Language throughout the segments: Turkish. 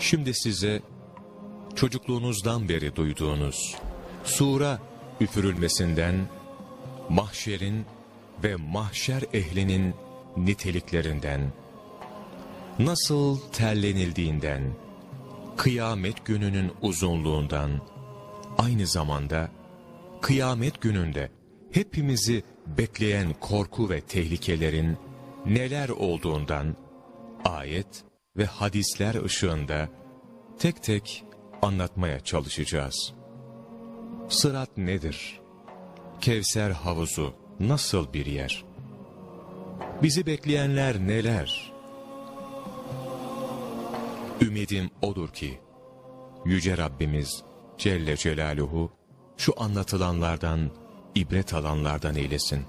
Şimdi size çocukluğunuzdan beri duyduğunuz sura üfürülmesinden, mahşerin ve mahşer ehlinin niteliklerinden, nasıl terlenildiğinden, kıyamet gününün uzunluğundan, aynı zamanda kıyamet gününde hepimizi bekleyen korku ve tehlikelerin neler olduğundan ayet ve hadisler ışığında tek tek anlatmaya çalışacağız. Sırat nedir? Kevser havuzu nasıl bir yer? Bizi bekleyenler neler? Ümidim odur ki, Yüce Rabbimiz Celle Celaluhu, şu anlatılanlardan, ibret alanlardan eylesin.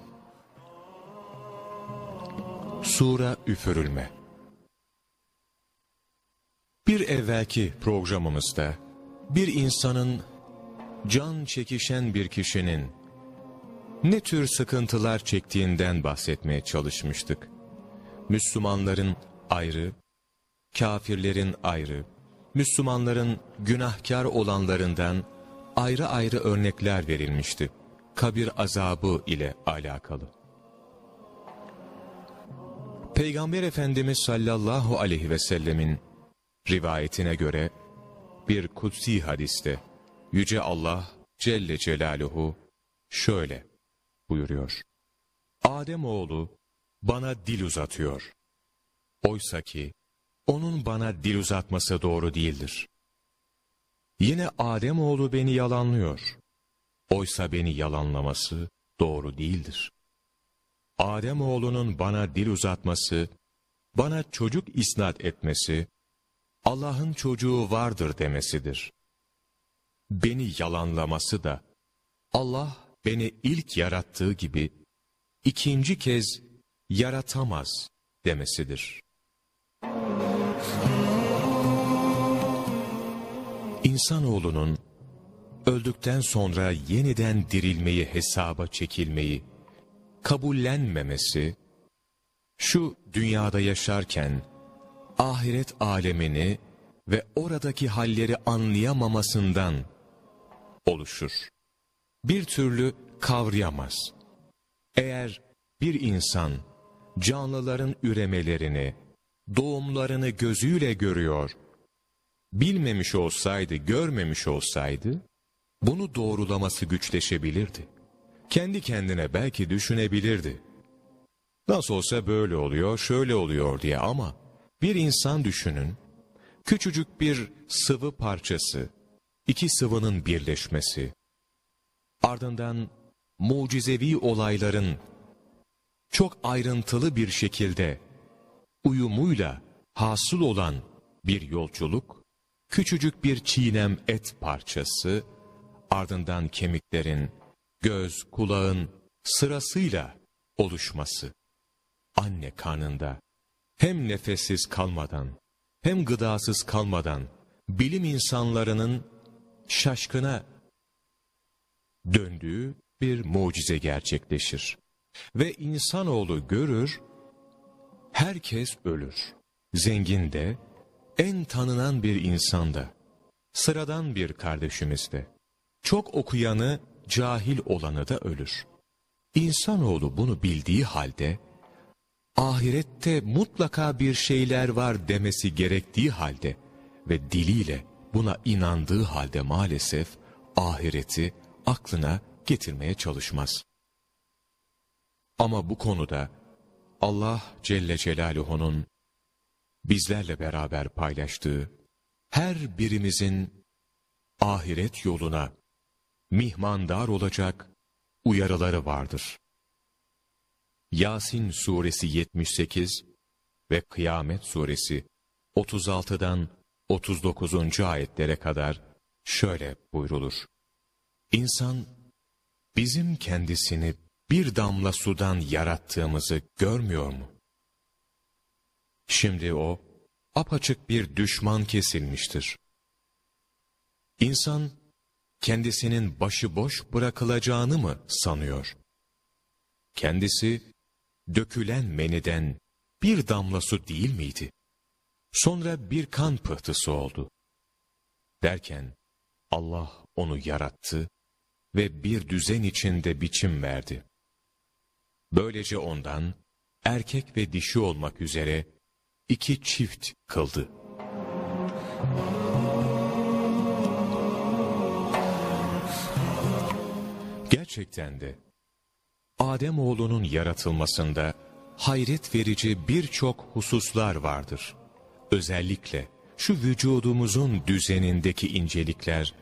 Sura Üfürülme Bir evvelki programımızda, bir insanın, can çekişen bir kişinin, ne tür sıkıntılar çektiğinden bahsetmeye çalışmıştık. Müslümanların ayrı, kafirlerin ayrı, Müslümanların günahkar olanlarından ayrı ayrı örnekler verilmişti. Kabir azabı ile alakalı. Peygamber Efendimiz sallallahu aleyhi ve sellemin rivayetine göre bir kutsi hadiste Yüce Allah Celle Celaluhu şöyle buyuruyor. Adem oğlu bana dil uzatıyor. Oysa ki onun bana dil uzatması doğru değildir. Yine Adem oğlu beni yalanlıyor. Oysa beni yalanlaması doğru değildir. Adem oğlunun bana dil uzatması, bana çocuk isnat etmesi, Allah'ın çocuğu vardır demesidir. Beni yalanlaması da, Allah beni ilk yarattığı gibi, ikinci kez yaratamaz demesidir. İnsanoğlunun öldükten sonra yeniden dirilmeyi hesaba çekilmeyi kabullenmemesi, şu dünyada yaşarken ahiret alemini ve oradaki halleri anlayamamasından oluşur. Bir türlü kavrayamaz. Eğer bir insan canlıların üremelerini, doğumlarını gözüyle görüyor, bilmemiş olsaydı, görmemiş olsaydı, bunu doğrulaması güçleşebilirdi. Kendi kendine belki düşünebilirdi. Nasıl olsa böyle oluyor, şöyle oluyor diye ama bir insan düşünün, küçücük bir sıvı parçası, iki sıvının birleşmesi, ardından mucizevi olayların çok ayrıntılı bir şekilde uyumuyla hasıl olan bir yolculuk, küçücük bir çiğnem et parçası, ardından kemiklerin, göz, kulağın sırasıyla oluşması. Anne karnında hem nefessiz kalmadan, hem gıdasız kalmadan, bilim insanlarının şaşkına döndüğü bir mucize gerçekleşir. Ve insanoğlu görür, herkes ölür. Zengin de, en tanınan bir insanda, sıradan bir kardeşimizde, çok okuyanı, cahil olanı da ölür. İnsanoğlu bunu bildiği halde, ahirette mutlaka bir şeyler var demesi gerektiği halde ve diliyle buna inandığı halde maalesef ahireti aklına getirmeye çalışmaz. Ama bu konuda Allah Celle Celaluhu'nun bizlerle beraber paylaştığı her birimizin ahiret yoluna mihmandar olacak uyarıları vardır. Yasin suresi 78 ve Kıyamet suresi 36'dan 39. ayetlere kadar şöyle buyrulur. İnsan bizim kendisini bir damla sudan yarattığımızı görmüyor mu? Şimdi o apaçık bir düşman kesilmiştir. İnsan kendisinin başıboş bırakılacağını mı sanıyor? Kendisi dökülen meniden bir damla su değil miydi? Sonra bir kan pıhtısı oldu. Derken Allah onu yarattı ve bir düzen içinde biçim verdi. Böylece ondan erkek ve dişi olmak üzere iki çift kıldı. Gerçekten de Adem oğlunun yaratılmasında hayret verici birçok hususlar vardır. Özellikle şu vücudumuzun düzenindeki incelikler,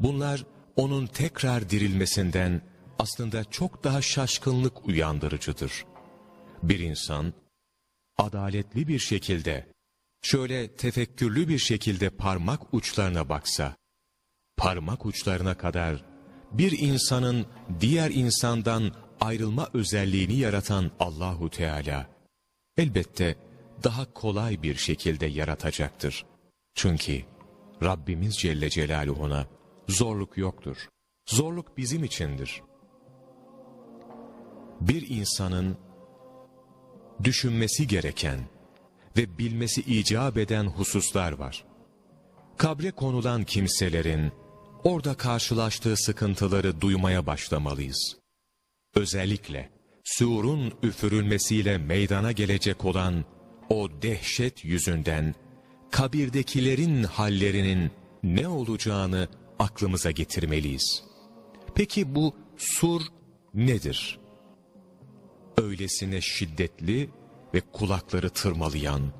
bunlar onun tekrar dirilmesinden aslında çok daha şaşkınlık uyandırıcıdır. Bir insan, adaletli bir şekilde, şöyle tefekkürlü bir şekilde parmak uçlarına baksa, parmak uçlarına kadar bir insanın diğer insandan ayrılma özelliğini yaratan Allahu Teala elbette daha kolay bir şekilde yaratacaktır. Çünkü Rabbimiz Celle Celaluhu'na zorluk yoktur. Zorluk bizim içindir. Bir insanın düşünmesi gereken ve bilmesi icap eden hususlar var. Kabre konulan kimselerin orada karşılaştığı sıkıntıları duymaya başlamalıyız. Özellikle surun üfürülmesiyle meydana gelecek olan o dehşet yüzünden kabirdekilerin hallerinin ne olacağını aklımıza getirmeliyiz. Peki bu sur nedir? Öylesine şiddetli ve kulakları tırmalayan,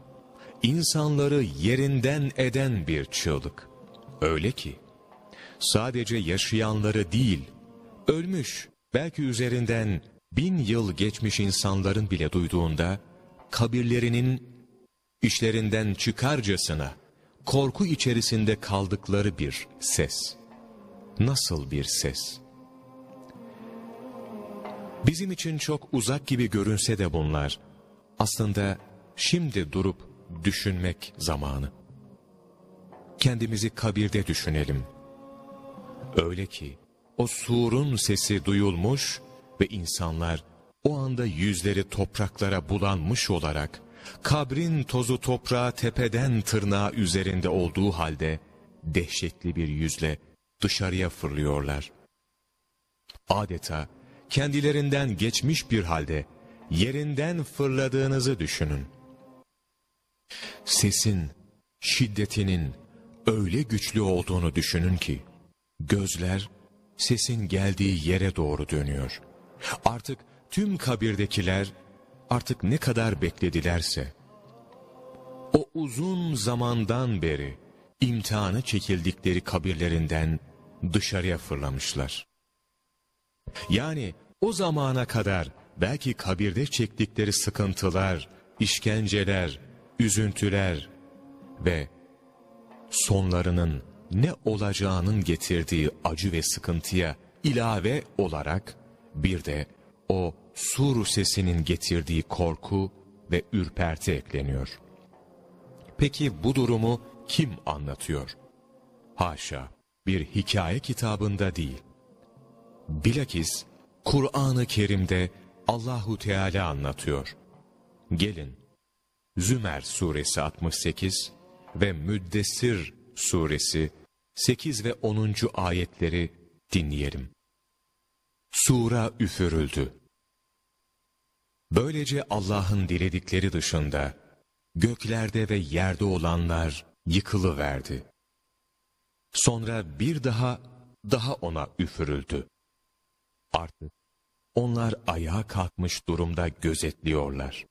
insanları yerinden eden bir çığlık. Öyle ki, sadece yaşayanları değil, ölmüş, belki üzerinden bin yıl geçmiş insanların bile duyduğunda, kabirlerinin işlerinden çıkarcasına, korku içerisinde kaldıkları bir ses. Nasıl bir ses? Bizim için çok uzak gibi görünse de bunlar, aslında şimdi durup düşünmek zamanı. Kendimizi kabirde düşünelim. Öyle ki o surun sesi duyulmuş ve insanlar o anda yüzleri topraklara bulanmış olarak kabrin tozu toprağa tepeden tırnağa üzerinde olduğu halde dehşetli bir yüzle dışarıya fırlıyorlar. Adeta kendilerinden geçmiş bir halde yerinden fırladığınızı düşünün. Sesin, şiddetinin öyle güçlü olduğunu düşünün ki, gözler sesin geldiği yere doğru dönüyor. Artık tüm kabirdekiler artık ne kadar bekledilerse, o uzun zamandan beri imtihanı çekildikleri kabirlerinden dışarıya fırlamışlar. Yani o zamana kadar belki kabirde çektikleri sıkıntılar, işkenceler, üzüntüler ve sonlarının ne olacağının getirdiği acı ve sıkıntıya ilave olarak bir de o sur sesinin getirdiği korku ve ürperti ekleniyor. Peki bu durumu kim anlatıyor? Haşa, bir hikaye kitabında değil. Bilakis Kur'an-ı Kerim'de Allahu Teala anlatıyor. Gelin, Zümer suresi 68 ve Müddessir suresi 8 ve 10. ayetleri dinleyelim. Sura üfürüldü. Böylece Allah'ın diledikleri dışında göklerde ve yerde olanlar yıkılıverdi. Sonra bir daha daha ona üfürüldü. Artık onlar ayağa kalkmış durumda gözetliyorlar.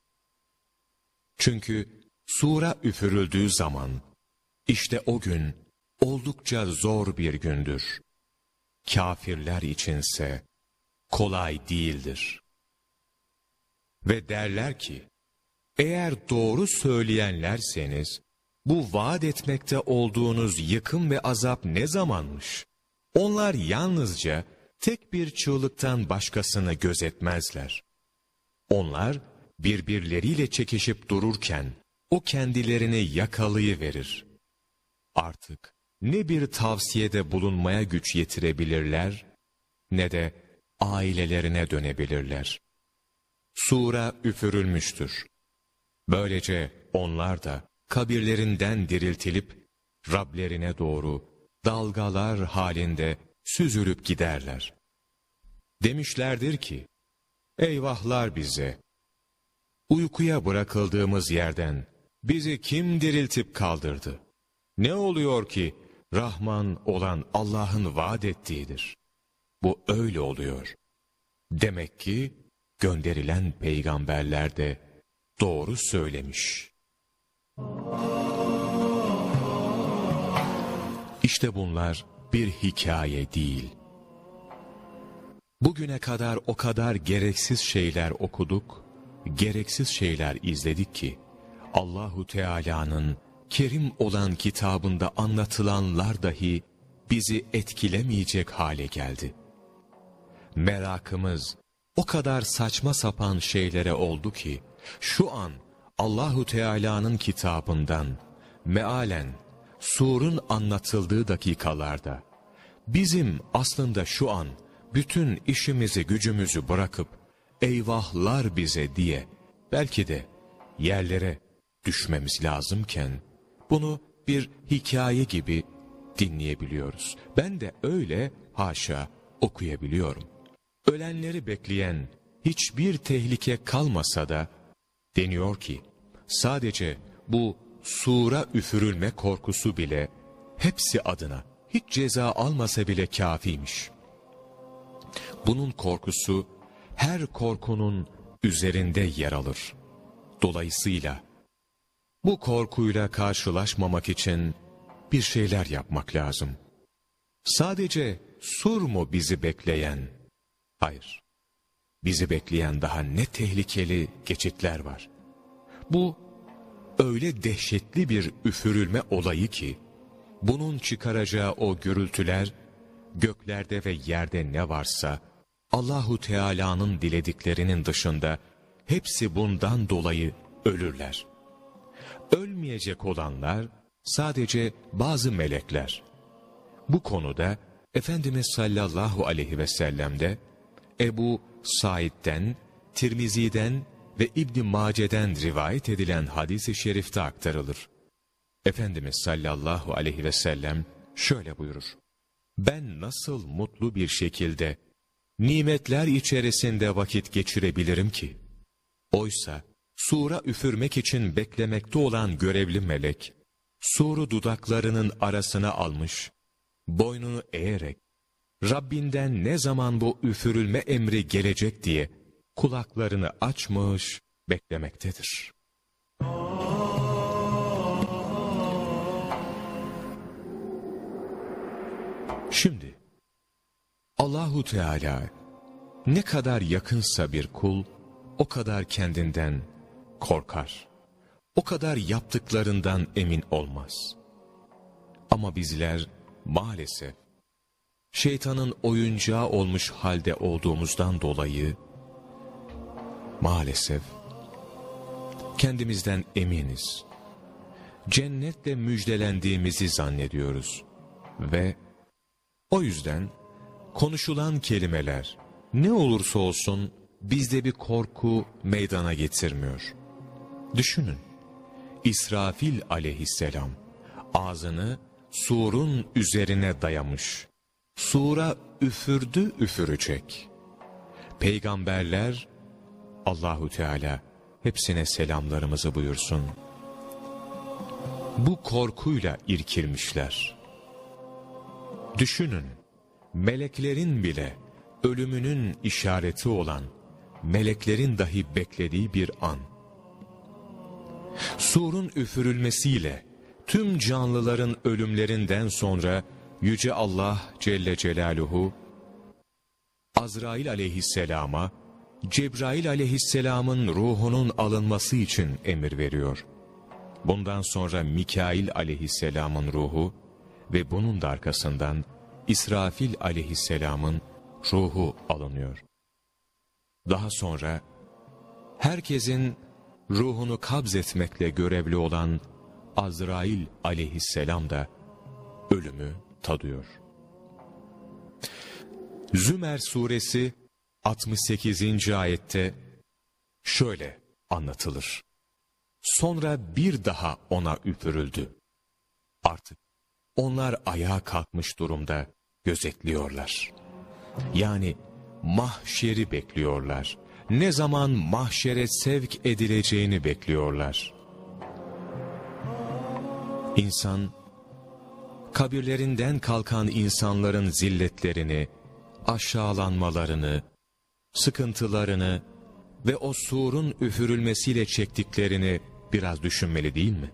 Çünkü sura üfürüldüğü zaman işte o gün oldukça zor bir gündür. Kafirler içinse kolay değildir. Ve derler ki, eğer doğru söyleyenlerseniz, bu vaat etmekte olduğunuz yıkım ve azap ne zamanmış? Onlar yalnızca tek bir çığlıktan başkasını gözetmezler. Onlar birbirleriyle çekişip dururken o kendilerini yakalayıverir. Artık ne bir tavsiyede bulunmaya güç yetirebilirler ne de ailelerine dönebilirler. Sura üfürülmüştür. Böylece onlar da kabirlerinden diriltilip Rablerine doğru dalgalar halinde süzülüp giderler. Demişlerdir ki, eyvahlar bize! Uykuya bırakıldığımız yerden bizi kim diriltip kaldırdı? Ne oluyor ki Rahman olan Allah'ın vaat ettiğidir. Bu öyle oluyor. Demek ki gönderilen peygamberler de doğru söylemiş. İşte bunlar bir hikaye değil. Bugüne kadar o kadar gereksiz şeyler okuduk, gereksiz şeyler izledik ki, Allahu Teala'nın kerim olan kitabında anlatılanlar dahi bizi etkilemeyecek hale geldi. Merakımız o kadar saçma sapan şeylere oldu ki, şu an Allahu Teala'nın kitabından mealen surun anlatıldığı dakikalarda bizim aslında şu an bütün işimizi gücümüzü bırakıp eyvahlar bize diye belki de yerlere düşmemiz lazımken bunu bir hikaye gibi dinleyebiliyoruz. Ben de öyle haşa okuyabiliyorum. Ölenleri bekleyen hiçbir tehlike kalmasa da deniyor ki sadece bu sura üfürülme korkusu bile hepsi adına hiç ceza almasa bile kafiymiş. Bunun korkusu her korkunun üzerinde yer alır. Dolayısıyla bu korkuyla karşılaşmamak için bir şeyler yapmak lazım. Sadece sur mu bizi bekleyen? Hayır. Bizi bekleyen daha ne tehlikeli geçitler var. Bu öyle dehşetli bir üfürülme olayı ki, bunun çıkaracağı o gürültüler, göklerde ve yerde ne varsa, Allahu Teala'nın dilediklerinin dışında, hepsi bundan dolayı ölürler. Ölmeyecek olanlar, sadece bazı melekler. Bu konuda, Efendimiz sallallahu aleyhi ve sellem'de, Ebu Said'den, Tirmizi'den ve İbn Mace'den rivayet edilen hadis-i şerifte aktarılır. Efendimiz sallallahu aleyhi ve sellem şöyle buyurur. Ben nasıl mutlu bir şekilde nimetler içerisinde vakit geçirebilirim ki? Oysa sura üfürmek için beklemekte olan görevli melek, suru dudaklarının arasına almış, boynunu eğerek, Rabbinden ne zaman bu üfürülme emri gelecek diye kulaklarını açmış beklemektedir. Şimdi Allahu Teala ne kadar yakınsa bir kul o kadar kendinden korkar. O kadar yaptıklarından emin olmaz. Ama bizler maalesef şeytanın oyuncağı olmuş halde olduğumuzdan dolayı maalesef kendimizden eminiz. Cennetle müjdelendiğimizi zannediyoruz ve o yüzden konuşulan kelimeler ne olursa olsun bizde bir korku meydana getirmiyor. Düşünün, İsrafil aleyhisselam ağzını surun üzerine dayamış. Sura üfürdü üfürecek. Peygamberler Allahu Teala hepsine selamlarımızı buyursun. Bu korkuyla irkilmişler. Düşünün, meleklerin bile ölümünün işareti olan meleklerin dahi beklediği bir an. Surun üfürülmesiyle tüm canlıların ölümlerinden sonra Yüce Allah Celle Celaluhu Azrail aleyhisselama Cebrail aleyhisselamın ruhunun alınması için emir veriyor. Bundan sonra Mikail aleyhisselamın ruhu ve bunun da arkasından İsrafil aleyhisselamın ruhu alınıyor. Daha sonra herkesin ruhunu kabz etmekle görevli olan Azrail aleyhisselam da ölümü tadıyor. Zümer suresi 68. ayette şöyle anlatılır. Sonra bir daha ona üfürüldü. Artık onlar ayağa kalkmış durumda gözetliyorlar. Yani mahşeri bekliyorlar. Ne zaman mahşere sevk edileceğini bekliyorlar. İnsan, kabirlerinden kalkan insanların zilletlerini, aşağılanmalarını, sıkıntılarını ve o surun üfürülmesiyle çektiklerini biraz düşünmeli değil mi?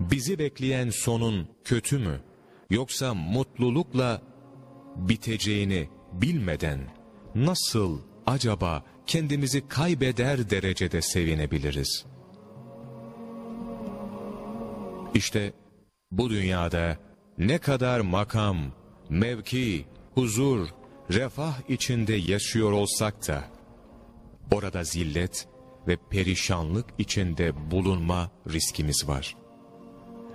Bizi bekleyen sonun kötü mü, yoksa mutlulukla biteceğini bilmeden nasıl acaba kendimizi kaybeder derecede sevinebiliriz? İşte bu dünyada ne kadar makam, mevki, huzur, refah içinde yaşıyor olsak da, orada zillet ve perişanlık içinde bulunma riskimiz var.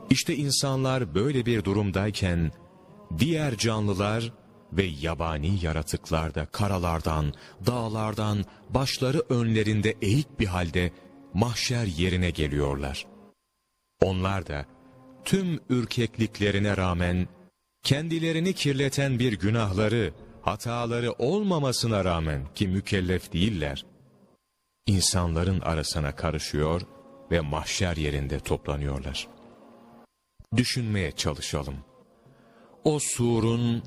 İşte insanlar böyle bir durumdayken, diğer canlılar ve yabani yaratıklar da karalardan, dağlardan, başları önlerinde eğik bir halde mahşer yerine geliyorlar. Onlar da tüm ürkekliklerine rağmen kendilerini kirleten bir günahları, hataları olmamasına rağmen ki mükellef değiller, insanların arasına karışıyor ve mahşer yerinde toplanıyorlar. Düşünmeye çalışalım. O surun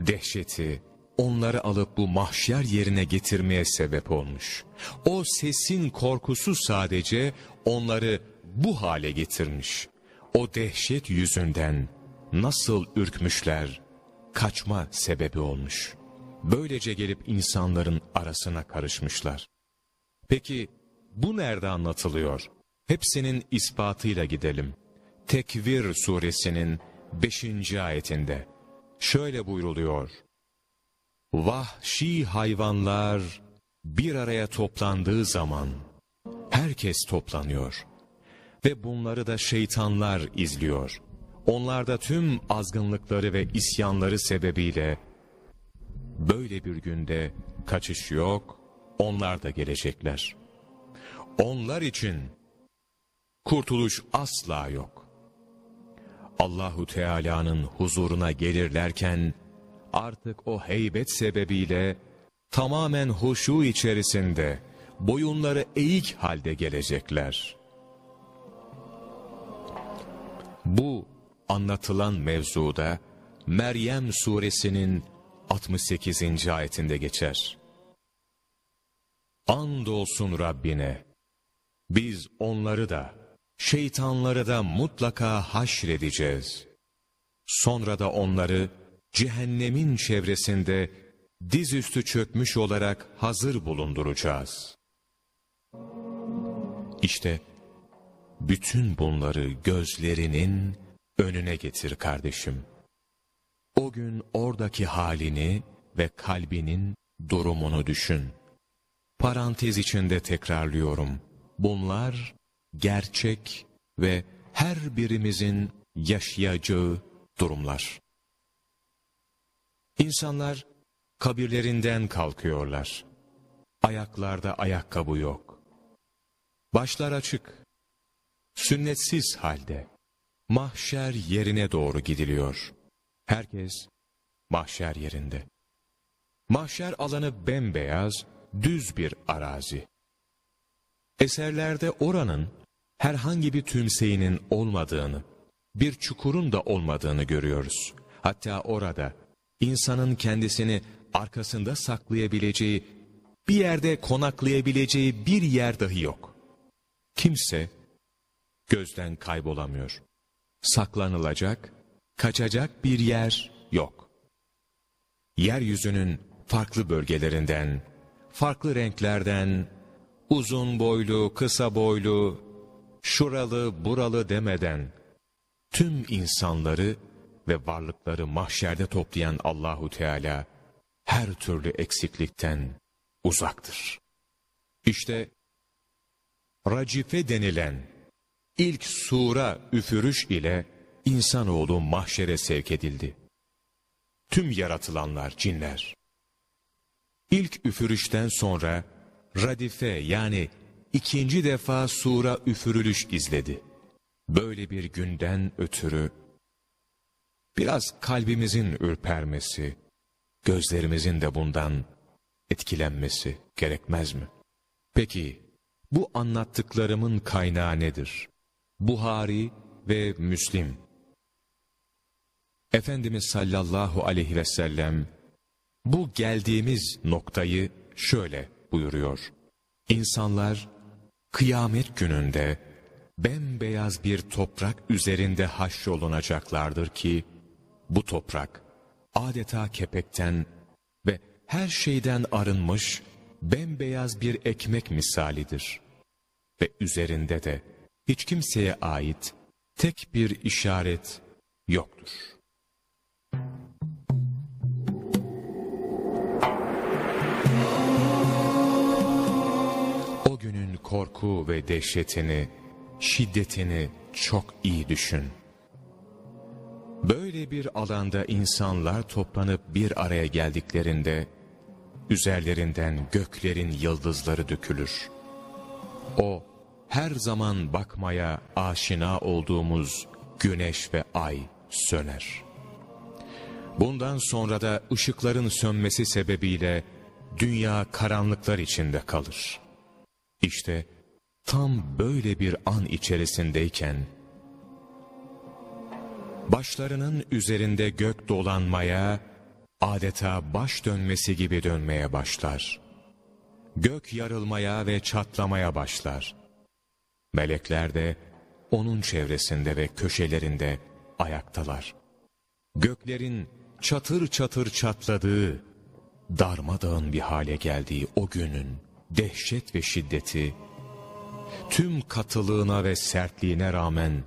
dehşeti onları alıp bu mahşer yerine getirmeye sebep olmuş. O sesin korkusu sadece onları bu hale getirmiş. O dehşet yüzünden nasıl ürkmüşler, kaçma sebebi olmuş. Böylece gelip insanların arasına karışmışlar. Peki bu nerede anlatılıyor? Hepsinin ispatıyla gidelim. Tekvir suresinin 5. ayetinde. Şöyle buyruluyor. Vahşi hayvanlar bir araya toplandığı zaman herkes toplanıyor. Ve bunları da şeytanlar izliyor. Onlarda tüm azgınlıkları ve isyanları sebebiyle böyle bir günde kaçış yok, onlar da gelecekler. Onlar için kurtuluş asla yok. Allahu Teala'nın huzuruna gelirlerken artık o heybet sebebiyle tamamen huşu içerisinde boyunları eğik halde gelecekler. Bu anlatılan mevzuda Meryem suresinin 68. ayetinde geçer. Andolsun Rabbine, biz onları da, şeytanları da mutlaka haşredeceğiz. Sonra da onları cehennemin çevresinde dizüstü çökmüş olarak hazır bulunduracağız. İşte bütün bunları gözlerinin önüne getir kardeşim. O gün oradaki halini ve kalbinin durumunu düşün. Parantez içinde tekrarlıyorum. Bunlar gerçek ve her birimizin yaşayacağı durumlar. İnsanlar kabirlerinden kalkıyorlar. Ayaklarda ayakkabı yok. Başlar açık. Sünnetsiz halde. Mahşer yerine doğru gidiliyor. Herkes mahşer yerinde. Mahşer alanı bembeyaz, düz bir arazi. Eserlerde oranın herhangi bir tümseyinin olmadığını, bir çukurun da olmadığını görüyoruz. Hatta orada insanın kendisini arkasında saklayabileceği, bir yerde konaklayabileceği bir yer dahi yok. Kimse gözden kaybolamıyor. Saklanılacak, kaçacak bir yer yok. Yeryüzünün farklı bölgelerinden, farklı renklerden, uzun boylu, kısa boylu, şuralı, buralı demeden, tüm insanları ve varlıkları mahşerde toplayan Allahu Teala, her türlü eksiklikten uzaktır. İşte, racife denilen ilk sura üfürüş ile insanoğlu mahşere sevk edildi. Tüm yaratılanlar, cinler. İlk üfürüşten sonra radife yani ikinci defa sura üfürülüş izledi. Böyle bir günden ötürü biraz kalbimizin ürpermesi, gözlerimizin de bundan etkilenmesi gerekmez mi? Peki bu anlattıklarımın kaynağı nedir? Buhari ve Müslim. Efendimiz sallallahu aleyhi ve sellem bu geldiğimiz noktayı şöyle buyuruyor. İnsanlar kıyamet gününde bembeyaz bir toprak üzerinde haşrolunacaklardır ki bu toprak adeta kepekten ve her şeyden arınmış bembeyaz bir ekmek misalidir. Ve üzerinde de hiç kimseye ait tek bir işaret yoktur. Korku ve dehşetini, şiddetini çok iyi düşün. Böyle bir alanda insanlar toplanıp bir araya geldiklerinde, üzerlerinden göklerin yıldızları dökülür. O, her zaman bakmaya aşina olduğumuz güneş ve ay söner. Bundan sonra da ışıkların sönmesi sebebiyle dünya karanlıklar içinde kalır. İşte tam böyle bir an içerisindeyken, başlarının üzerinde gök dolanmaya, adeta baş dönmesi gibi dönmeye başlar. Gök yarılmaya ve çatlamaya başlar. Melekler de onun çevresinde ve köşelerinde ayaktalar. Göklerin çatır çatır çatladığı, darmadağın bir hale geldiği o günün dehşet ve şiddeti, tüm katılığına ve sertliğine rağmen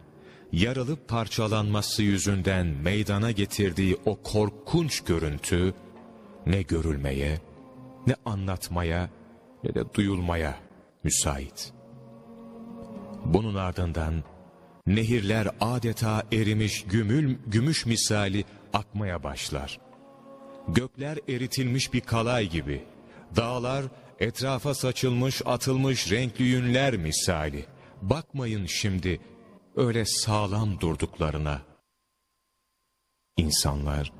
yarılıp parçalanması yüzünden meydana getirdiği o korkunç görüntü, ne görülmeye, ne anlatmaya, ne de duyulmaya müsait. Bunun ardından nehirler adeta erimiş gümül, gümüş misali akmaya başlar. Gökler eritilmiş bir kalay gibi, dağlar etrafa saçılmış atılmış renkli yünler misali. Bakmayın şimdi öyle sağlam durduklarına. İnsanlar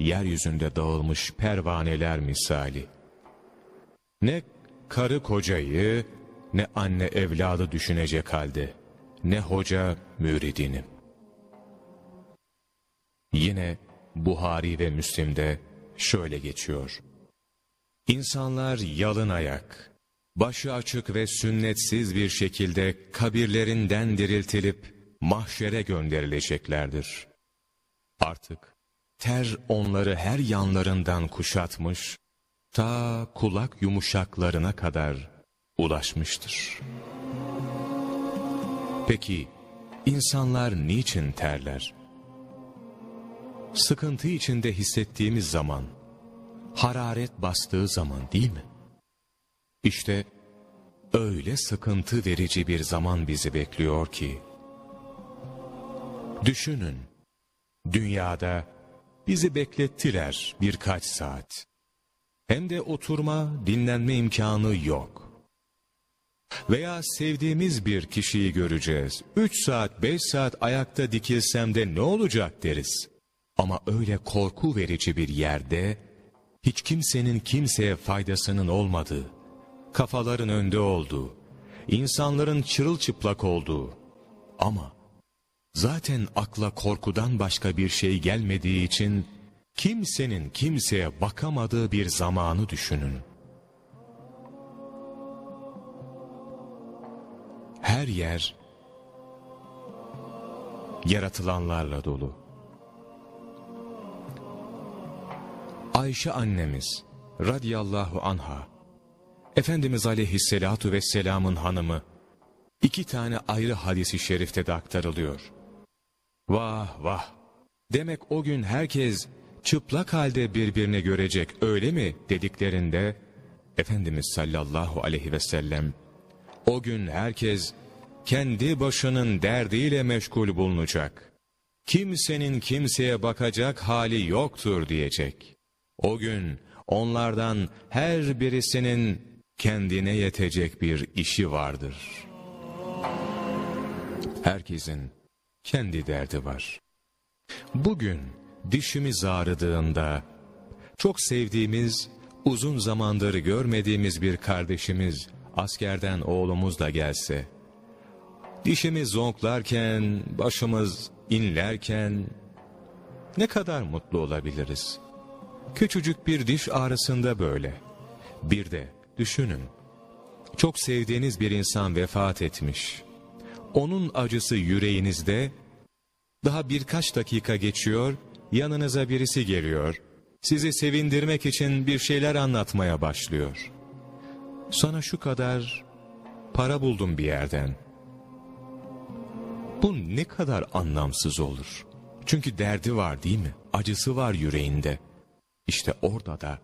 yeryüzünde dağılmış pervaneler misali. Ne karı kocayı ne anne evladı düşünecek halde, ne hoca müridini. Yine Buhari ve Müslim'de şöyle geçiyor. İnsanlar yalın ayak, başı açık ve sünnetsiz bir şekilde kabirlerinden diriltilip mahşere gönderileceklerdir. Artık ter onları her yanlarından kuşatmış, ta kulak yumuşaklarına kadar ulaşmıştır. Peki insanlar niçin terler? Sıkıntı içinde hissettiğimiz zaman, hararet bastığı zaman değil mi? İşte öyle sıkıntı verici bir zaman bizi bekliyor ki, düşünün, dünyada bizi beklettiler birkaç saat. Hem de oturma, dinlenme imkanı yok. Veya sevdiğimiz bir kişiyi göreceğiz. Üç saat, beş saat ayakta dikilsem de ne olacak deriz. Ama öyle korku verici bir yerde, hiç kimsenin kimseye faydasının olmadığı, kafaların önde olduğu, insanların çırılçıplak olduğu ama zaten akla korkudan başka bir şey gelmediği için kimsenin kimseye bakamadığı bir zamanı düşünün. Her yer yaratılanlarla dolu. Ayşe annemiz radiyallahu anha, Efendimiz aleyhisselatu vesselamın hanımı, iki tane ayrı hadisi şerifte de aktarılıyor. Vah vah! Demek o gün herkes çıplak halde birbirini görecek öyle mi dediklerinde, Efendimiz sallallahu aleyhi ve sellem, o gün herkes kendi başının derdiyle meşgul bulunacak. Kimsenin kimseye bakacak hali yoktur diyecek. O gün onlardan her birisinin kendine yetecek bir işi vardır. Herkesin kendi derdi var. Bugün dişimiz ağrıdığında, çok sevdiğimiz, uzun zamandır görmediğimiz bir kardeşimiz, askerden oğlumuz da gelse, dişimiz zonklarken, başımız inlerken, ne kadar mutlu olabiliriz. Küçücük bir diş ağrısında böyle. Bir de düşünün, çok sevdiğiniz bir insan vefat etmiş. Onun acısı yüreğinizde, daha birkaç dakika geçiyor, yanınıza birisi geliyor, sizi sevindirmek için bir şeyler anlatmaya başlıyor. Sana şu kadar para buldum bir yerden. Bu ne kadar anlamsız olur. Çünkü derdi var değil mi? Acısı var yüreğinde. İşte orada da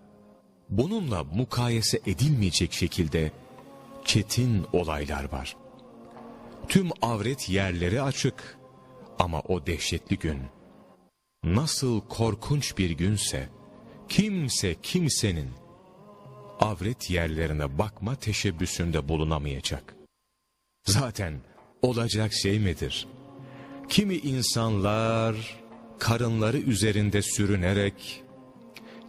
bununla mukayese edilmeyecek şekilde çetin olaylar var. Tüm avret yerleri açık ama o dehşetli gün nasıl korkunç bir günse kimse kimsenin avret yerlerine bakma teşebbüsünde bulunamayacak. Zaten olacak şey midir? Kimi insanlar karınları üzerinde sürünerek,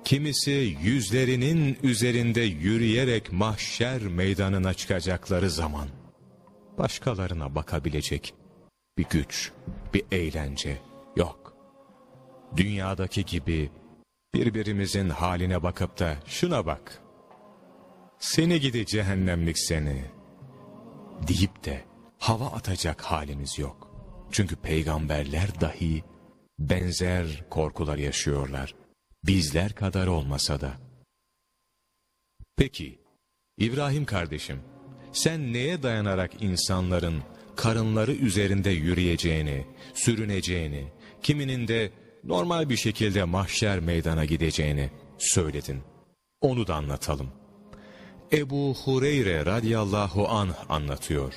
kimisi yüzlerinin üzerinde yürüyerek mahşer meydanına çıkacakları zaman, başkalarına bakabilecek bir güç, bir eğlence yok. Dünyadaki gibi birbirimizin haline bakıp da şuna bak, seni gidi cehennemlik seni deyip de hava atacak halimiz yok. Çünkü peygamberler dahi benzer korkular yaşıyorlar. Bizler kadar olmasa da. Peki, İbrahim kardeşim, sen neye dayanarak insanların karınları üzerinde yürüyeceğini, sürüneceğini, kiminin de normal bir şekilde mahşer meydana gideceğini söyledin. Onu da anlatalım. Ebu Hureyre radıyallahu anh anlatıyor.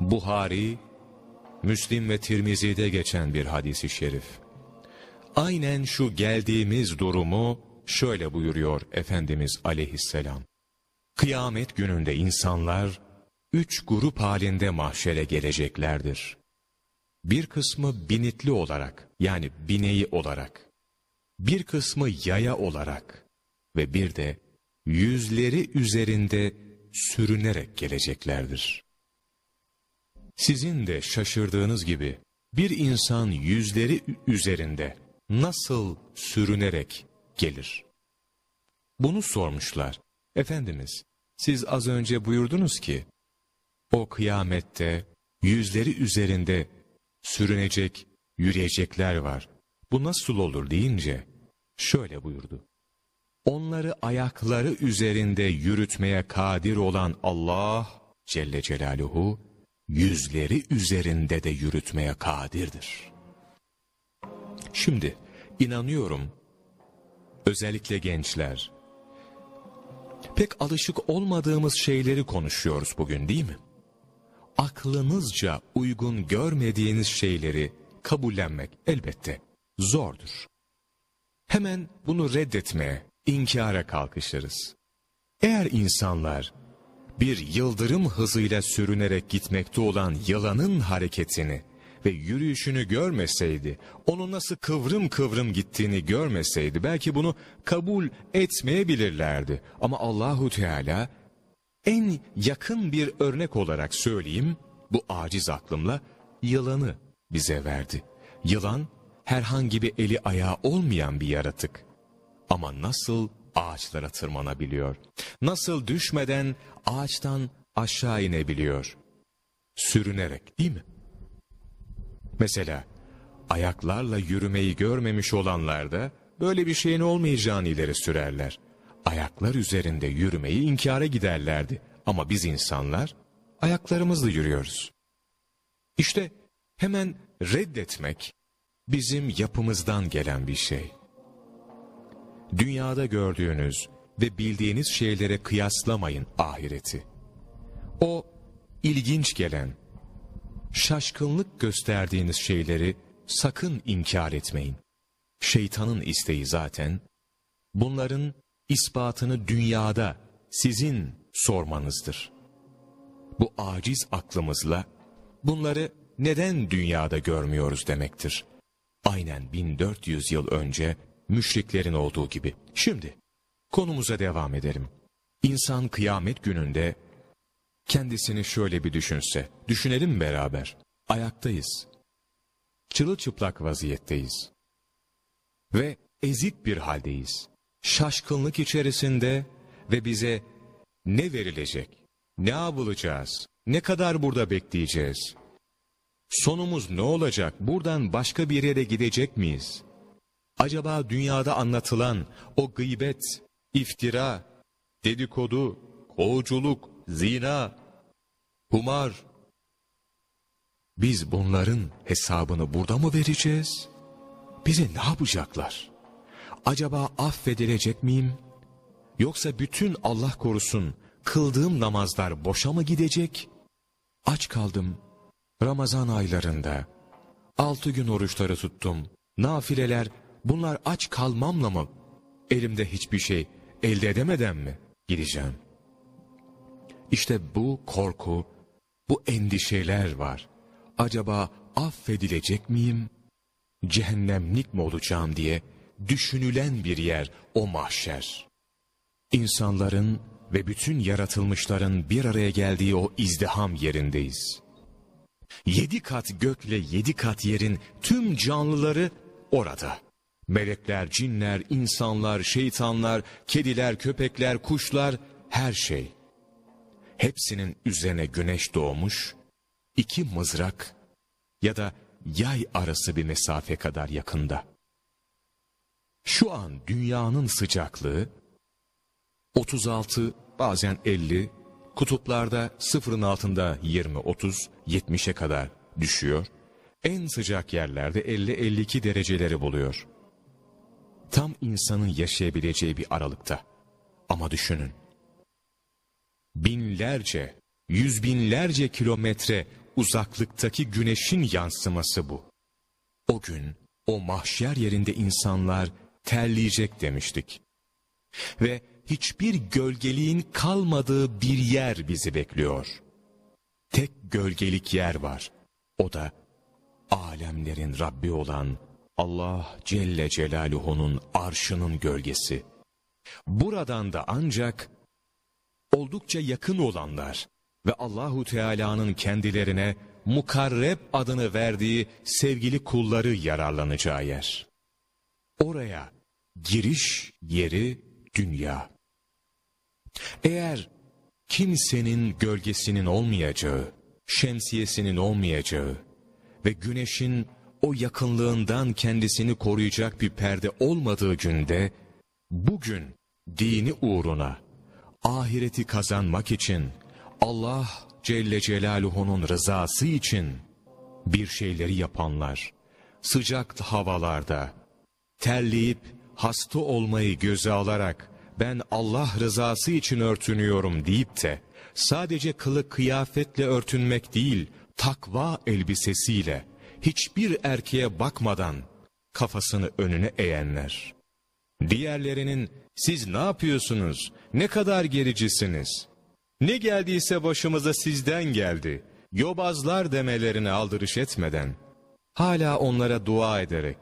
Buhari, Müslim ve Tirmizi'de geçen bir hadisi şerif. Aynen şu geldiğimiz durumu şöyle buyuruyor Efendimiz aleyhisselam. Kıyamet gününde insanlar üç grup halinde mahşere geleceklerdir. Bir kısmı binitli olarak yani bineği olarak, bir kısmı yaya olarak ve bir de yüzleri üzerinde sürünerek geleceklerdir. Sizin de şaşırdığınız gibi bir insan yüzleri üzerinde nasıl sürünerek gelir? Bunu sormuşlar. Efendimiz, siz az önce buyurdunuz ki, o kıyamette yüzleri üzerinde sürünecek, yürüyecekler var. Bu nasıl olur deyince, şöyle buyurdu. Onları ayakları üzerinde yürütmeye kadir olan Allah Celle Celaluhu, yüzleri üzerinde de yürütmeye kadirdir. Şimdi inanıyorum, özellikle gençler, pek alışık olmadığımız şeyleri konuşuyoruz bugün değil mi? Aklınızca uygun görmediğiniz şeyleri kabullenmek elbette zordur. Hemen bunu reddetmeye, inkara kalkışırız. Eğer insanlar bir yıldırım hızıyla sürünerek gitmekte olan yılanın hareketini ve yürüyüşünü görmeseydi, onun nasıl kıvrım kıvrım gittiğini görmeseydi belki bunu kabul etmeyebilirlerdi. Ama Allahu Teala en yakın bir örnek olarak söyleyeyim, bu aciz aklımla yılanı bize verdi. Yılan herhangi bir eli ayağı olmayan bir yaratık. Ama nasıl ağaçlara tırmanabiliyor? Nasıl düşmeden ağaçtan aşağı inebiliyor? Sürünerek değil mi? Mesela ayaklarla yürümeyi görmemiş olanlar da böyle bir şeyin olmayacağını ileri sürerler. Ayaklar üzerinde yürümeyi inkara giderlerdi. Ama biz insanlar ayaklarımızla yürüyoruz. İşte hemen reddetmek bizim yapımızdan gelen bir şey dünyada gördüğünüz ve bildiğiniz şeylere kıyaslamayın ahireti. O ilginç gelen, şaşkınlık gösterdiğiniz şeyleri sakın inkar etmeyin. Şeytanın isteği zaten, bunların ispatını dünyada sizin sormanızdır. Bu aciz aklımızla bunları neden dünyada görmüyoruz demektir. Aynen 1400 yıl önce müşriklerin olduğu gibi. Şimdi konumuza devam edelim. İnsan kıyamet gününde kendisini şöyle bir düşünse, düşünelim beraber. Ayaktayız. Çırılçıplak vaziyetteyiz. Ve ezik bir haldeyiz. Şaşkınlık içerisinde ve bize ne verilecek, ne yapılacağız, ne kadar burada bekleyeceğiz? Sonumuz ne olacak, buradan başka bir yere gidecek miyiz? Acaba dünyada anlatılan o gıybet, iftira, dedikodu, kovuculuk, zina, kumar, biz bunların hesabını burada mı vereceğiz? Bize ne yapacaklar? Acaba affedilecek miyim? Yoksa bütün Allah korusun kıldığım namazlar boşa mı gidecek? Aç kaldım. Ramazan aylarında. Altı gün oruçları tuttum. Nafileler bunlar aç kalmamla mı? Elimde hiçbir şey elde edemeden mi gideceğim? İşte bu korku, bu endişeler var. Acaba affedilecek miyim? Cehennemlik mi olacağım diye düşünülen bir yer o mahşer. İnsanların ve bütün yaratılmışların bir araya geldiği o izdiham yerindeyiz. Yedi kat gökle yedi kat yerin tüm canlıları orada. Melekler, cinler, insanlar, şeytanlar, kediler, köpekler, kuşlar, her şey. Hepsinin üzerine güneş doğmuş, iki mızrak ya da yay arası bir mesafe kadar yakında. Şu an dünyanın sıcaklığı 36 bazen 50, kutuplarda sıfırın altında 20-30, 70'e kadar düşüyor. En sıcak yerlerde 50-52 dereceleri buluyor. Tam insanın yaşayabileceği bir aralıkta. Ama düşünün. Binlerce, yüz binlerce kilometre uzaklıktaki güneşin yansıması bu. O gün o mahşer yerinde insanlar terleyecek demiştik. Ve hiçbir gölgeliğin kalmadığı bir yer bizi bekliyor. Tek gölgelik yer var. O da alemlerin Rabbi olan Allah Celle Celaluhu'nun arşının gölgesi. Buradan da ancak oldukça yakın olanlar ve Allahu Teala'nın kendilerine mukarreb adını verdiği sevgili kulları yararlanacağı yer. Oraya giriş yeri dünya. Eğer kimsenin gölgesinin olmayacağı, şemsiyesinin olmayacağı ve güneşin o yakınlığından kendisini koruyacak bir perde olmadığı günde, bugün dini uğruna, ahireti kazanmak için, Allah Celle Celaluhu'nun rızası için bir şeyleri yapanlar, sıcak havalarda, terleyip hasta olmayı göze alarak, ben Allah rızası için örtünüyorum deyip de, sadece kılık kıyafetle örtünmek değil, takva elbisesiyle, hiçbir erkeğe bakmadan, kafasını önüne eğenler. Diğerlerinin, siz ne yapıyorsunuz, ne kadar gericisiniz, ne geldiyse başımıza sizden geldi, yobazlar demelerine aldırış etmeden, hala onlara dua ederek,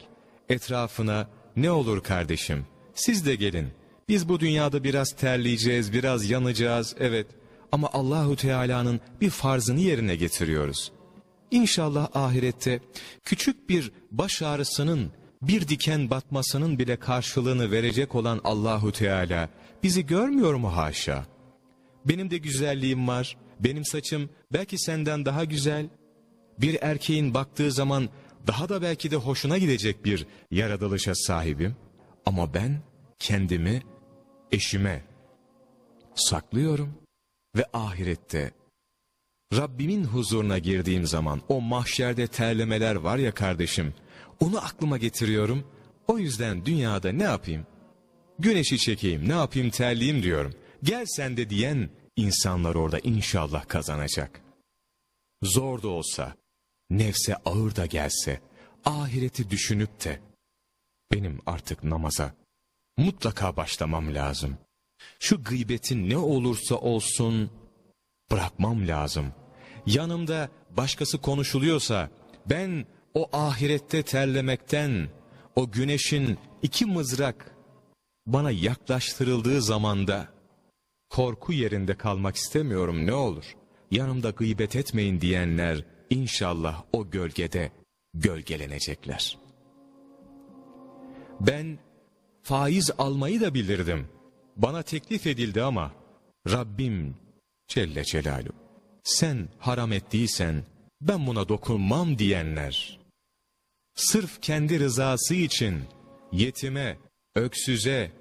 etrafına, ne olur kardeşim, siz de gelin, biz bu dünyada biraz terleyeceğiz, biraz yanacağız, evet. Ama Allahu Teala'nın bir farzını yerine getiriyoruz. İnşallah ahirette küçük bir baş ağrısının, bir diken batmasının bile karşılığını verecek olan Allahu Teala bizi görmüyor mu haşa? Benim de güzelliğim var, benim saçım belki senden daha güzel. Bir erkeğin baktığı zaman daha da belki de hoşuna gidecek bir yaratılışa sahibim. Ama ben kendimi eşime saklıyorum ve ahirette Rabbimin huzuruna girdiğim zaman o mahşerde terlemeler var ya kardeşim onu aklıma getiriyorum. O yüzden dünyada ne yapayım? Güneşi çekeyim ne yapayım terleyeyim diyorum. Gel sen de diyen insanlar orada inşallah kazanacak. Zor da olsa, nefse ağır da gelse, ahireti düşünüp de benim artık namaza mutlaka başlamam lazım. Şu gıybetin ne olursa olsun bırakmam lazım. Yanımda başkası konuşuluyorsa ben o ahirette terlemekten, o güneşin iki mızrak bana yaklaştırıldığı zamanda korku yerinde kalmak istemiyorum ne olur. Yanımda gıybet etmeyin diyenler inşallah o gölgede gölgelenecekler. Ben faiz almayı da bilirdim. Bana teklif edildi ama Rabbim Celle Celaluhu sen haram ettiysen ben buna dokunmam diyenler. Sırf kendi rızası için yetime, öksüze,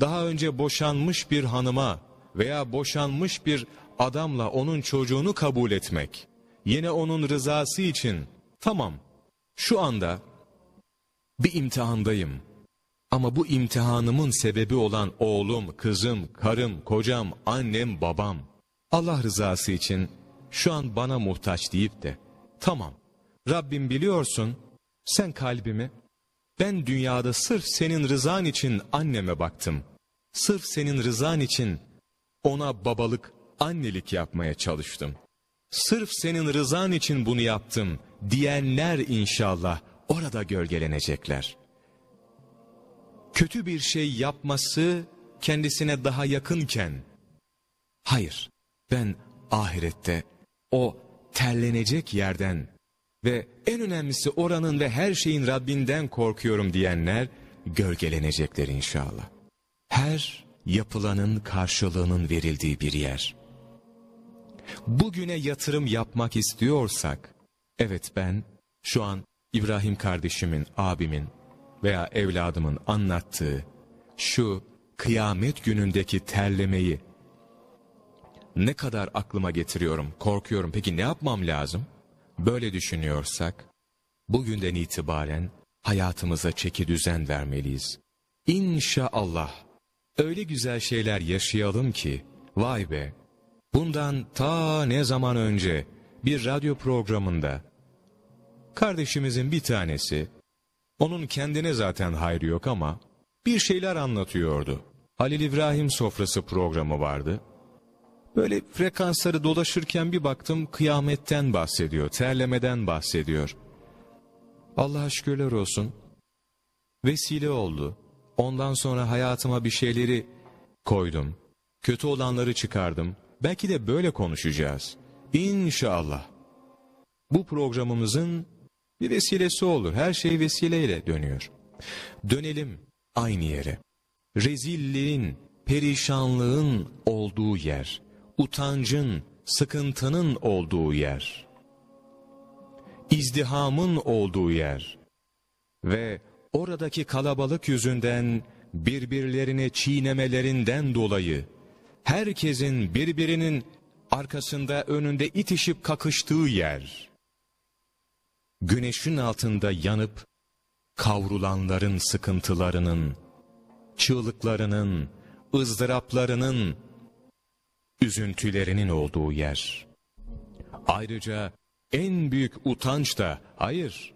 daha önce boşanmış bir hanıma veya boşanmış bir adamla onun çocuğunu kabul etmek, yine onun rızası için, tamam, şu anda bir imtihandayım. Ama bu imtihanımın sebebi olan oğlum, kızım, karım, kocam, annem, babam, Allah rızası için şu an bana muhtaç deyip de, tamam, Rabbim biliyorsun, sen kalbimi, ben dünyada sırf senin rızan için anneme baktım. Sırf senin rızan için ona babalık, annelik yapmaya çalıştım. Sırf senin rızan için bunu yaptım diyenler inşallah orada gölgelenecekler. Kötü bir şey yapması kendisine daha yakınken, hayır ben ahirette o terlenecek yerden ve en önemlisi oranın ve her şeyin Rabbinden korkuyorum diyenler gölgelenecekler inşallah. Her yapılanın karşılığının verildiği bir yer. Bugüne yatırım yapmak istiyorsak, evet ben şu an İbrahim kardeşimin, abimin veya evladımın anlattığı şu kıyamet günündeki terlemeyi ne kadar aklıma getiriyorum, korkuyorum. Peki ne yapmam lazım? Böyle düşünüyorsak, bugünden itibaren hayatımıza çeki düzen vermeliyiz. İnşallah öyle güzel şeyler yaşayalım ki, vay be, bundan ta ne zaman önce bir radyo programında, kardeşimizin bir tanesi, onun kendine zaten hayrı yok ama, bir şeyler anlatıyordu. Halil İbrahim sofrası programı vardı. Böyle frekansları dolaşırken bir baktım kıyametten bahsediyor, terlemeden bahsediyor. Allah'a şükürler olsun. Vesile oldu. Ondan sonra hayatıma bir şeyleri koydum. Kötü olanları çıkardım. Belki de böyle konuşacağız. İnşallah. Bu programımızın bir vesilesi olur. Her şey vesileyle dönüyor. Dönelim aynı yere. Rezilliğin, perişanlığın olduğu yer utancın, sıkıntının olduğu yer, izdihamın olduğu yer ve oradaki kalabalık yüzünden birbirlerine çiğnemelerinden dolayı herkesin birbirinin arkasında önünde itişip kakıştığı yer, güneşin altında yanıp kavrulanların sıkıntılarının, çığlıklarının, ızdıraplarının, üzüntülerinin olduğu yer. Ayrıca en büyük utanç da hayır,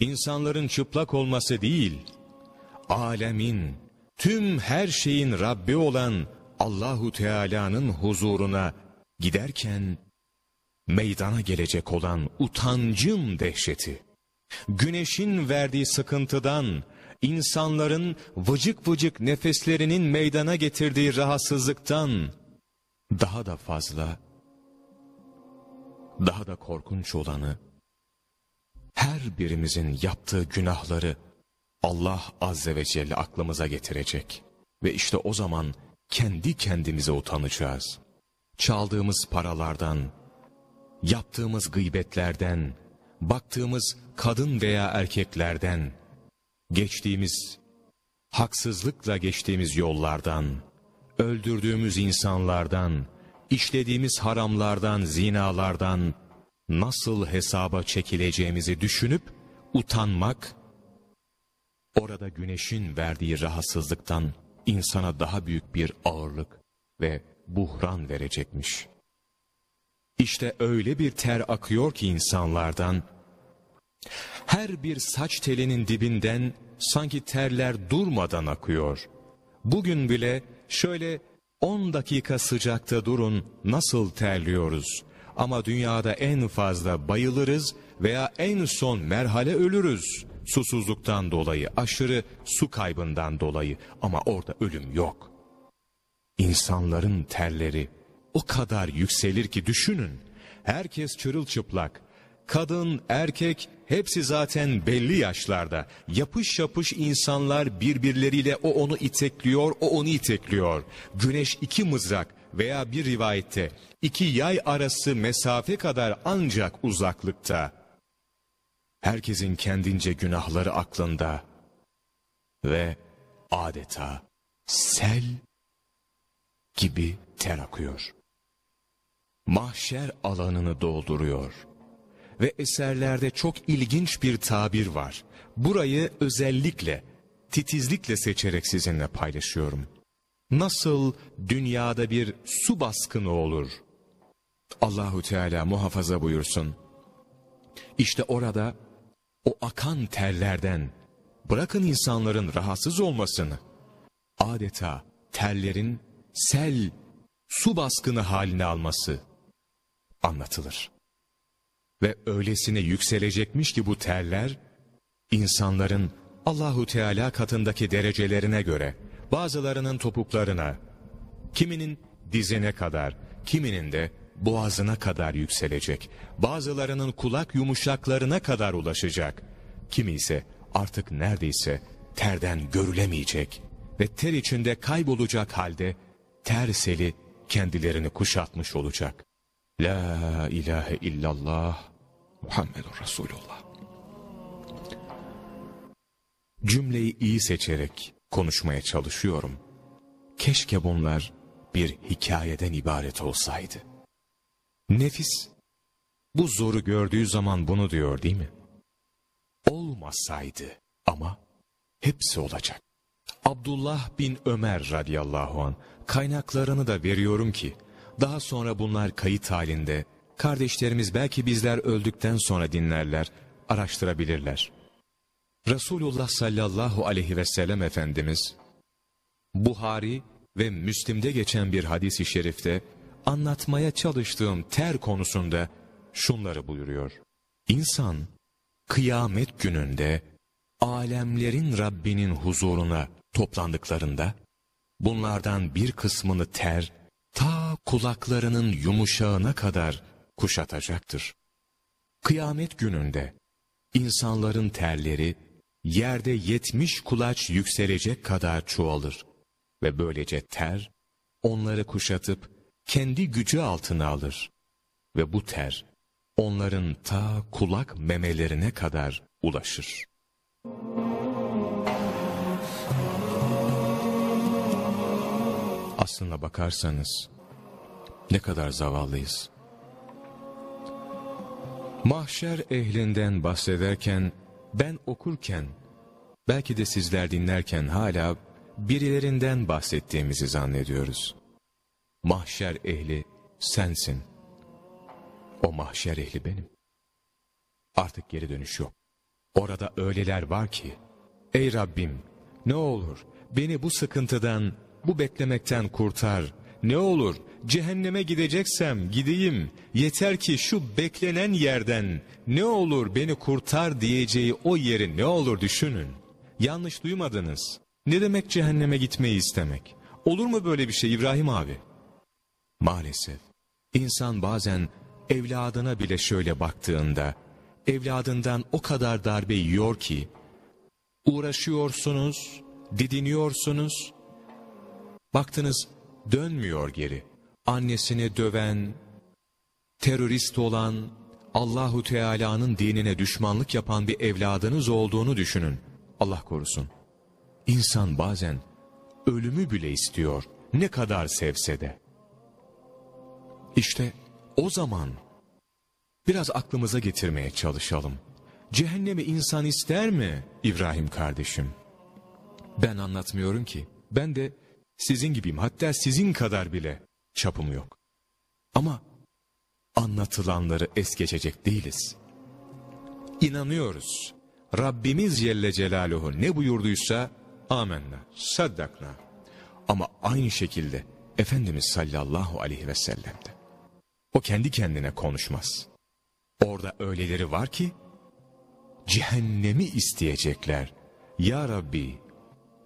insanların çıplak olması değil, alemin, tüm her şeyin Rabbi olan Allahu Teala'nın huzuruna giderken meydana gelecek olan utancın dehşeti, güneşin verdiği sıkıntıdan, insanların vıcık vıcık nefeslerinin meydana getirdiği rahatsızlıktan, daha da fazla, daha da korkunç olanı, her birimizin yaptığı günahları Allah Azze ve Celle aklımıza getirecek. Ve işte o zaman kendi kendimize utanacağız. Çaldığımız paralardan, yaptığımız gıybetlerden, baktığımız kadın veya erkeklerden, geçtiğimiz, haksızlıkla geçtiğimiz yollardan, öldürdüğümüz insanlardan, işlediğimiz haramlardan, zinalardan nasıl hesaba çekileceğimizi düşünüp utanmak, orada güneşin verdiği rahatsızlıktan insana daha büyük bir ağırlık ve buhran verecekmiş. İşte öyle bir ter akıyor ki insanlardan, her bir saç telinin dibinden sanki terler durmadan akıyor. Bugün bile şöyle 10 dakika sıcakta durun nasıl terliyoruz. Ama dünyada en fazla bayılırız veya en son merhale ölürüz. Susuzluktan dolayı, aşırı su kaybından dolayı ama orada ölüm yok. İnsanların terleri o kadar yükselir ki düşünün. Herkes çırılçıplak. Kadın, erkek hepsi zaten belli yaşlarda. Yapış yapış insanlar birbirleriyle o onu itekliyor, o onu itekliyor. Güneş iki mızrak veya bir rivayette iki yay arası mesafe kadar ancak uzaklıkta. Herkesin kendince günahları aklında ve adeta sel gibi ter akıyor. Mahşer alanını dolduruyor. Ve eserlerde çok ilginç bir tabir var. Burayı özellikle, titizlikle seçerek sizinle paylaşıyorum. Nasıl dünyada bir su baskını olur? Allahu Teala muhafaza buyursun. İşte orada o akan terlerden bırakın insanların rahatsız olmasını. Adeta terlerin sel, su baskını haline alması anlatılır. Ve öylesine yükselecekmiş ki bu terler, insanların Allahu Teala katındaki derecelerine göre, bazılarının topuklarına, kiminin dizine kadar, kiminin de boğazına kadar yükselecek, bazılarının kulak yumuşaklarına kadar ulaşacak, kimi ise artık neredeyse terden görülemeyecek ve ter içinde kaybolacak halde ter seli kendilerini kuşatmış olacak. La ilahe illallah Muhammedun Resulullah. Cümleyi iyi seçerek konuşmaya çalışıyorum. Keşke bunlar bir hikayeden ibaret olsaydı. Nefis bu zoru gördüğü zaman bunu diyor değil mi? Olmasaydı ama hepsi olacak. Abdullah bin Ömer radıyallahu an kaynaklarını da veriyorum ki daha sonra bunlar kayıt halinde kardeşlerimiz belki bizler öldükten sonra dinlerler, araştırabilirler. Resulullah sallallahu aleyhi ve sellem Efendimiz Buhari ve Müslim'de geçen bir hadis-i şerifte anlatmaya çalıştığım ter konusunda şunları buyuruyor. İnsan kıyamet gününde alemlerin Rabbinin huzuruna toplandıklarında bunlardan bir kısmını ter ta kulaklarının yumuşağına kadar kuşatacaktır. Kıyamet gününde insanların terleri yerde yetmiş kulaç yükselecek kadar çoğalır ve böylece ter onları kuşatıp kendi gücü altına alır ve bu ter onların ta kulak memelerine kadar ulaşır. Aslına bakarsanız ne kadar zavallıyız. Mahşer ehlinden bahsederken ben okurken belki de sizler dinlerken hala birilerinden bahsettiğimizi zannediyoruz. Mahşer ehli sensin. O mahşer ehli benim. Artık geri dönüş yok. Orada öyleler var ki, ey Rabbim ne olur beni bu sıkıntıdan, bu beklemekten kurtar. Ne olur cehenneme gideceksem gideyim. Yeter ki şu beklenen yerden ne olur beni kurtar diyeceği o yeri ne olur düşünün. Yanlış duymadınız. Ne demek cehenneme gitmeyi istemek? Olur mu böyle bir şey İbrahim abi? Maalesef insan bazen evladına bile şöyle baktığında evladından o kadar darbe yiyor ki uğraşıyorsunuz, didiniyorsunuz. Baktınız dönmüyor geri. Annesini döven, terörist olan, Allahu Teala'nın dinine düşmanlık yapan bir evladınız olduğunu düşünün. Allah korusun. İnsan bazen ölümü bile istiyor ne kadar sevse de. İşte o zaman biraz aklımıza getirmeye çalışalım. Cehennemi insan ister mi İbrahim kardeşim? Ben anlatmıyorum ki. Ben de sizin gibiyim. Hatta sizin kadar bile çapım yok. Ama anlatılanları es geçecek değiliz. İnanıyoruz. Rabbimiz Celle Celaluhu ne buyurduysa amenna, saddakna. Ama aynı şekilde Efendimiz sallallahu aleyhi ve sellem'de. O kendi kendine konuşmaz. Orada öyleleri var ki cehennemi isteyecekler. Ya Rabbi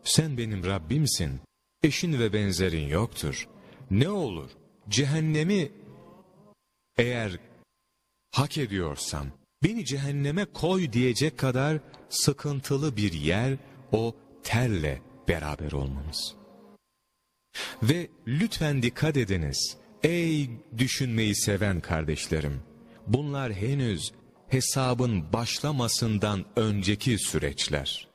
sen benim Rabbimsin. Eşin ve benzerin yoktur. Ne olur cehennemi eğer hak ediyorsam beni cehenneme koy diyecek kadar sıkıntılı bir yer o terle beraber olmamız. Ve lütfen dikkat ediniz. Ey düşünmeyi seven kardeşlerim. Bunlar henüz hesabın başlamasından önceki süreçler.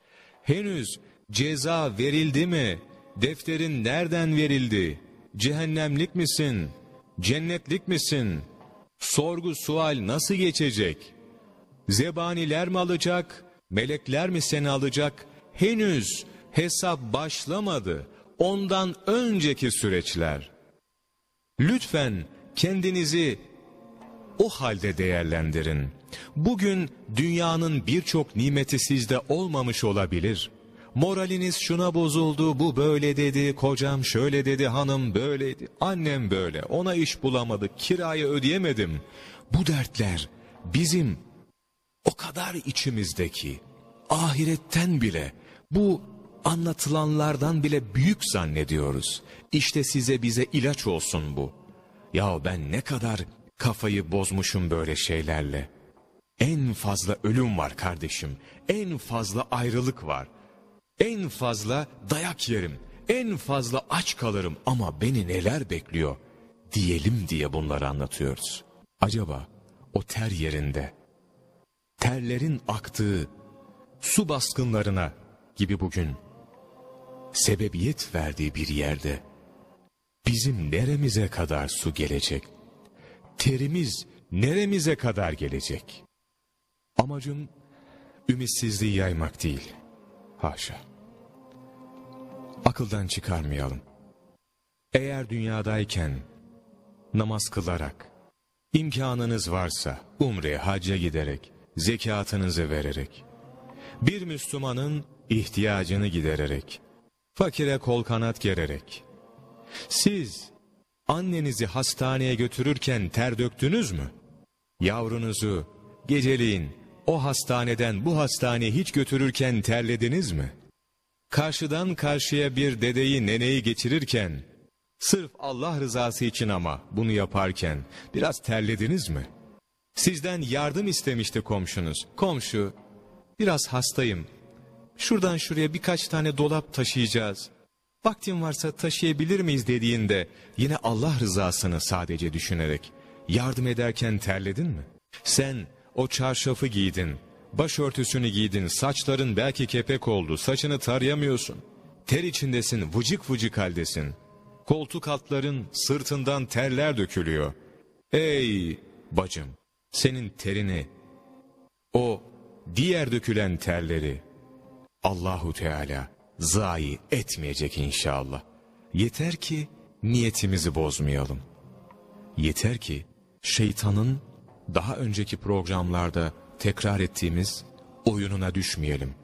Henüz ceza verildi mi? Defterin nereden verildi? Cehennemlik misin? Cennetlik misin? Sorgu sual nasıl geçecek? Zebaniler mi alacak? Melekler mi seni alacak? Henüz hesap başlamadı. Ondan önceki süreçler. Lütfen kendinizi o halde değerlendirin. Bugün dünyanın birçok nimeti sizde olmamış olabilir. Moraliniz şuna bozuldu, bu böyle dedi, kocam şöyle dedi, hanım böyleydi, annem böyle, ona iş bulamadık, kirayı ödeyemedim. Bu dertler bizim o kadar içimizdeki, ahiretten bile, bu anlatılanlardan bile büyük zannediyoruz. İşte size bize ilaç olsun bu. Ya ben ne kadar kafayı bozmuşum böyle şeylerle. En fazla ölüm var kardeşim. En fazla ayrılık var. En fazla dayak yerim. En fazla aç kalırım ama beni neler bekliyor diyelim diye bunları anlatıyoruz. Acaba o ter yerinde terlerin aktığı su baskınlarına gibi bugün sebebiyet verdiği bir yerde bizim neremize kadar su gelecek? Terimiz neremize kadar gelecek? Amacım ümitsizliği yaymak değil. Haşa. Akıldan çıkarmayalım. Eğer dünyadayken namaz kılarak, imkanınız varsa umre, hacca giderek, zekatınızı vererek, bir Müslümanın ihtiyacını gidererek, fakire kol kanat gererek, siz annenizi hastaneye götürürken ter döktünüz mü? Yavrunuzu geceliğin o hastaneden bu hastaneye hiç götürürken terlediniz mi? Karşıdan karşıya bir dedeyi neneyi geçirirken, sırf Allah rızası için ama bunu yaparken biraz terlediniz mi? Sizden yardım istemişti komşunuz. Komşu, biraz hastayım. Şuradan şuraya birkaç tane dolap taşıyacağız. Vaktin varsa taşıyabilir miyiz dediğinde yine Allah rızasını sadece düşünerek yardım ederken terledin mi? Sen o çarşafı giydin, başörtüsünü giydin, saçların belki kepek oldu, saçını tarayamıyorsun. Ter içindesin, vıcık vıcık haldesin. Koltuk altların sırtından terler dökülüyor. Ey bacım, senin terini, o diğer dökülen terleri Allahu Teala zayi etmeyecek inşallah. Yeter ki niyetimizi bozmayalım. Yeter ki şeytanın daha önceki programlarda tekrar ettiğimiz oyununa düşmeyelim.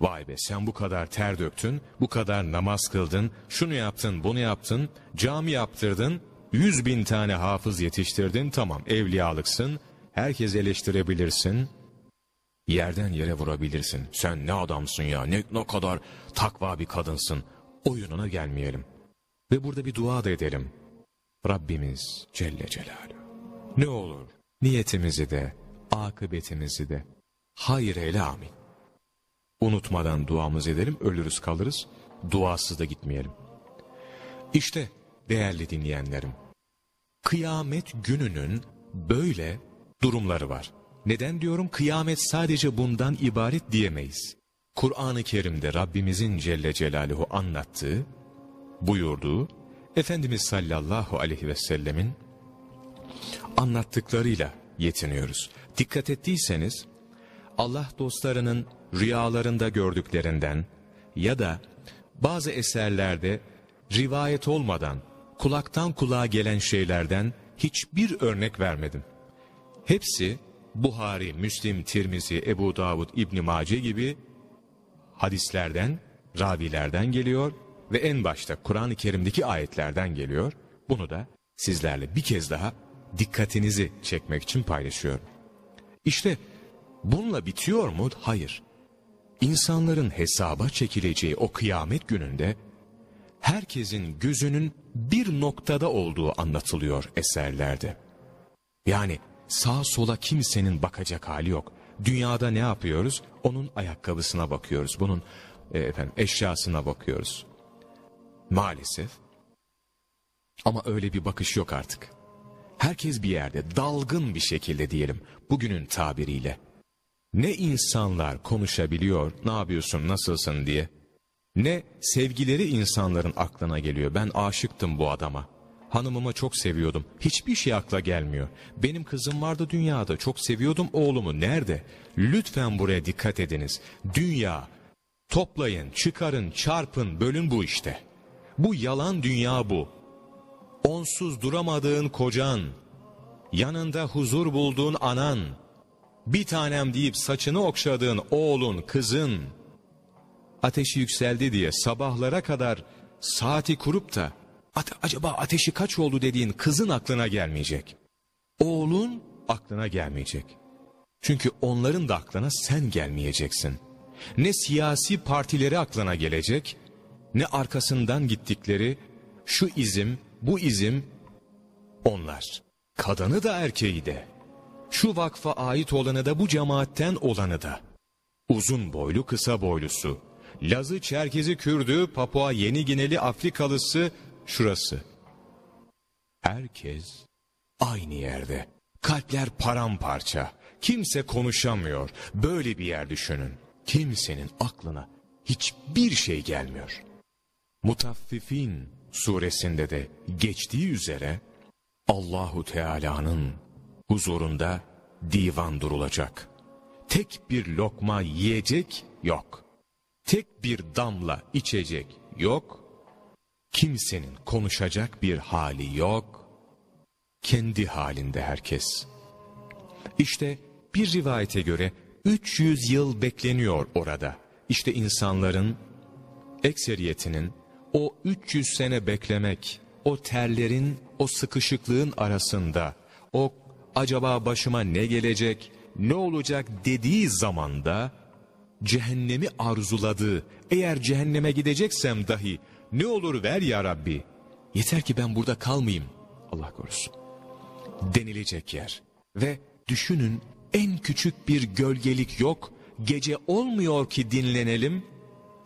Vay be sen bu kadar ter döktün, bu kadar namaz kıldın, şunu yaptın, bunu yaptın, cami yaptırdın, yüz bin tane hafız yetiştirdin, tamam evliyalıksın, herkes eleştirebilirsin, yerden yere vurabilirsin. Sen ne adamsın ya, ne, ne kadar takva bir kadınsın, oyununa gelmeyelim. Ve burada bir dua da edelim. Rabbimiz Celle Celaluhu. Ne olur niyetimizi de, akıbetimizi de hayır eyle amin. Unutmadan duamızı edelim, ölürüz kalırız, duasız da gitmeyelim. İşte değerli dinleyenlerim, kıyamet gününün böyle durumları var. Neden diyorum kıyamet sadece bundan ibaret diyemeyiz. Kur'an-ı Kerim'de Rabbimizin Celle Celaluhu anlattığı, buyurduğu, Efendimiz sallallahu aleyhi ve sellemin anlattıklarıyla yetiniyoruz. Dikkat ettiyseniz Allah dostlarının rüyalarında gördüklerinden ya da bazı eserlerde rivayet olmadan kulaktan kulağa gelen şeylerden hiçbir örnek vermedim. Hepsi Buhari, Müslim, Tirmizi, Ebu Davud, İbn Mace gibi hadislerden, ravilerden geliyor ve en başta Kur'an-ı Kerim'deki ayetlerden geliyor. Bunu da sizlerle bir kez daha dikkatinizi çekmek için paylaşıyorum. İşte bununla bitiyor mu? Hayır. İnsanların hesaba çekileceği o kıyamet gününde herkesin gözünün bir noktada olduğu anlatılıyor eserlerde. Yani sağ sola kimsenin bakacak hali yok. Dünyada ne yapıyoruz? Onun ayakkabısına bakıyoruz. Bunun e, efendim eşyasına bakıyoruz. Maalesef. Ama öyle bir bakış yok artık. Herkes bir yerde dalgın bir şekilde diyelim bugünün tabiriyle. Ne insanlar konuşabiliyor ne yapıyorsun nasılsın diye. Ne sevgileri insanların aklına geliyor. Ben aşıktım bu adama. Hanımımı çok seviyordum. Hiçbir şey akla gelmiyor. Benim kızım vardı dünyada. Çok seviyordum oğlumu. Nerede? Lütfen buraya dikkat ediniz. Dünya. Toplayın, çıkarın, çarpın, bölün bu işte. Bu yalan dünya bu. Onsuz duramadığın kocan, yanında huzur bulduğun anan, bir tanem deyip saçını okşadığın oğlun, kızın, ateşi yükseldi diye sabahlara kadar saati kurup da acaba ateşi kaç oldu dediğin kızın aklına gelmeyecek. Oğlun aklına gelmeyecek. Çünkü onların da aklına sen gelmeyeceksin. Ne siyasi partileri aklına gelecek, ne arkasından gittikleri şu izim, bu izim onlar. Kadını da erkeği de. Şu vakfa ait olanı da bu cemaatten olanı da. Uzun boylu kısa boylusu. Lazı, Çerkezi, Kürdü, Papua, Yeni Gineli, Afrikalısı, şurası. Herkes aynı yerde. Kalpler paramparça. Kimse konuşamıyor. Böyle bir yer düşünün. Kimsenin aklına hiçbir şey gelmiyor. Mutaffifin suresinde de geçtiği üzere Allahu Teala'nın huzurunda divan durulacak. Tek bir lokma yiyecek yok. Tek bir damla içecek yok. Kimsenin konuşacak bir hali yok. Kendi halinde herkes. İşte bir rivayete göre 300 yıl bekleniyor orada. İşte insanların ekseriyetinin o 300 sene beklemek, o terlerin, o sıkışıklığın arasında, o acaba başıma ne gelecek, ne olacak dediği zamanda cehennemi arzuladığı, eğer cehenneme gideceksem dahi ne olur ver ya Rabbi, yeter ki ben burada kalmayayım, Allah korusun, denilecek yer. Ve düşünün en küçük bir gölgelik yok, gece olmuyor ki dinlenelim,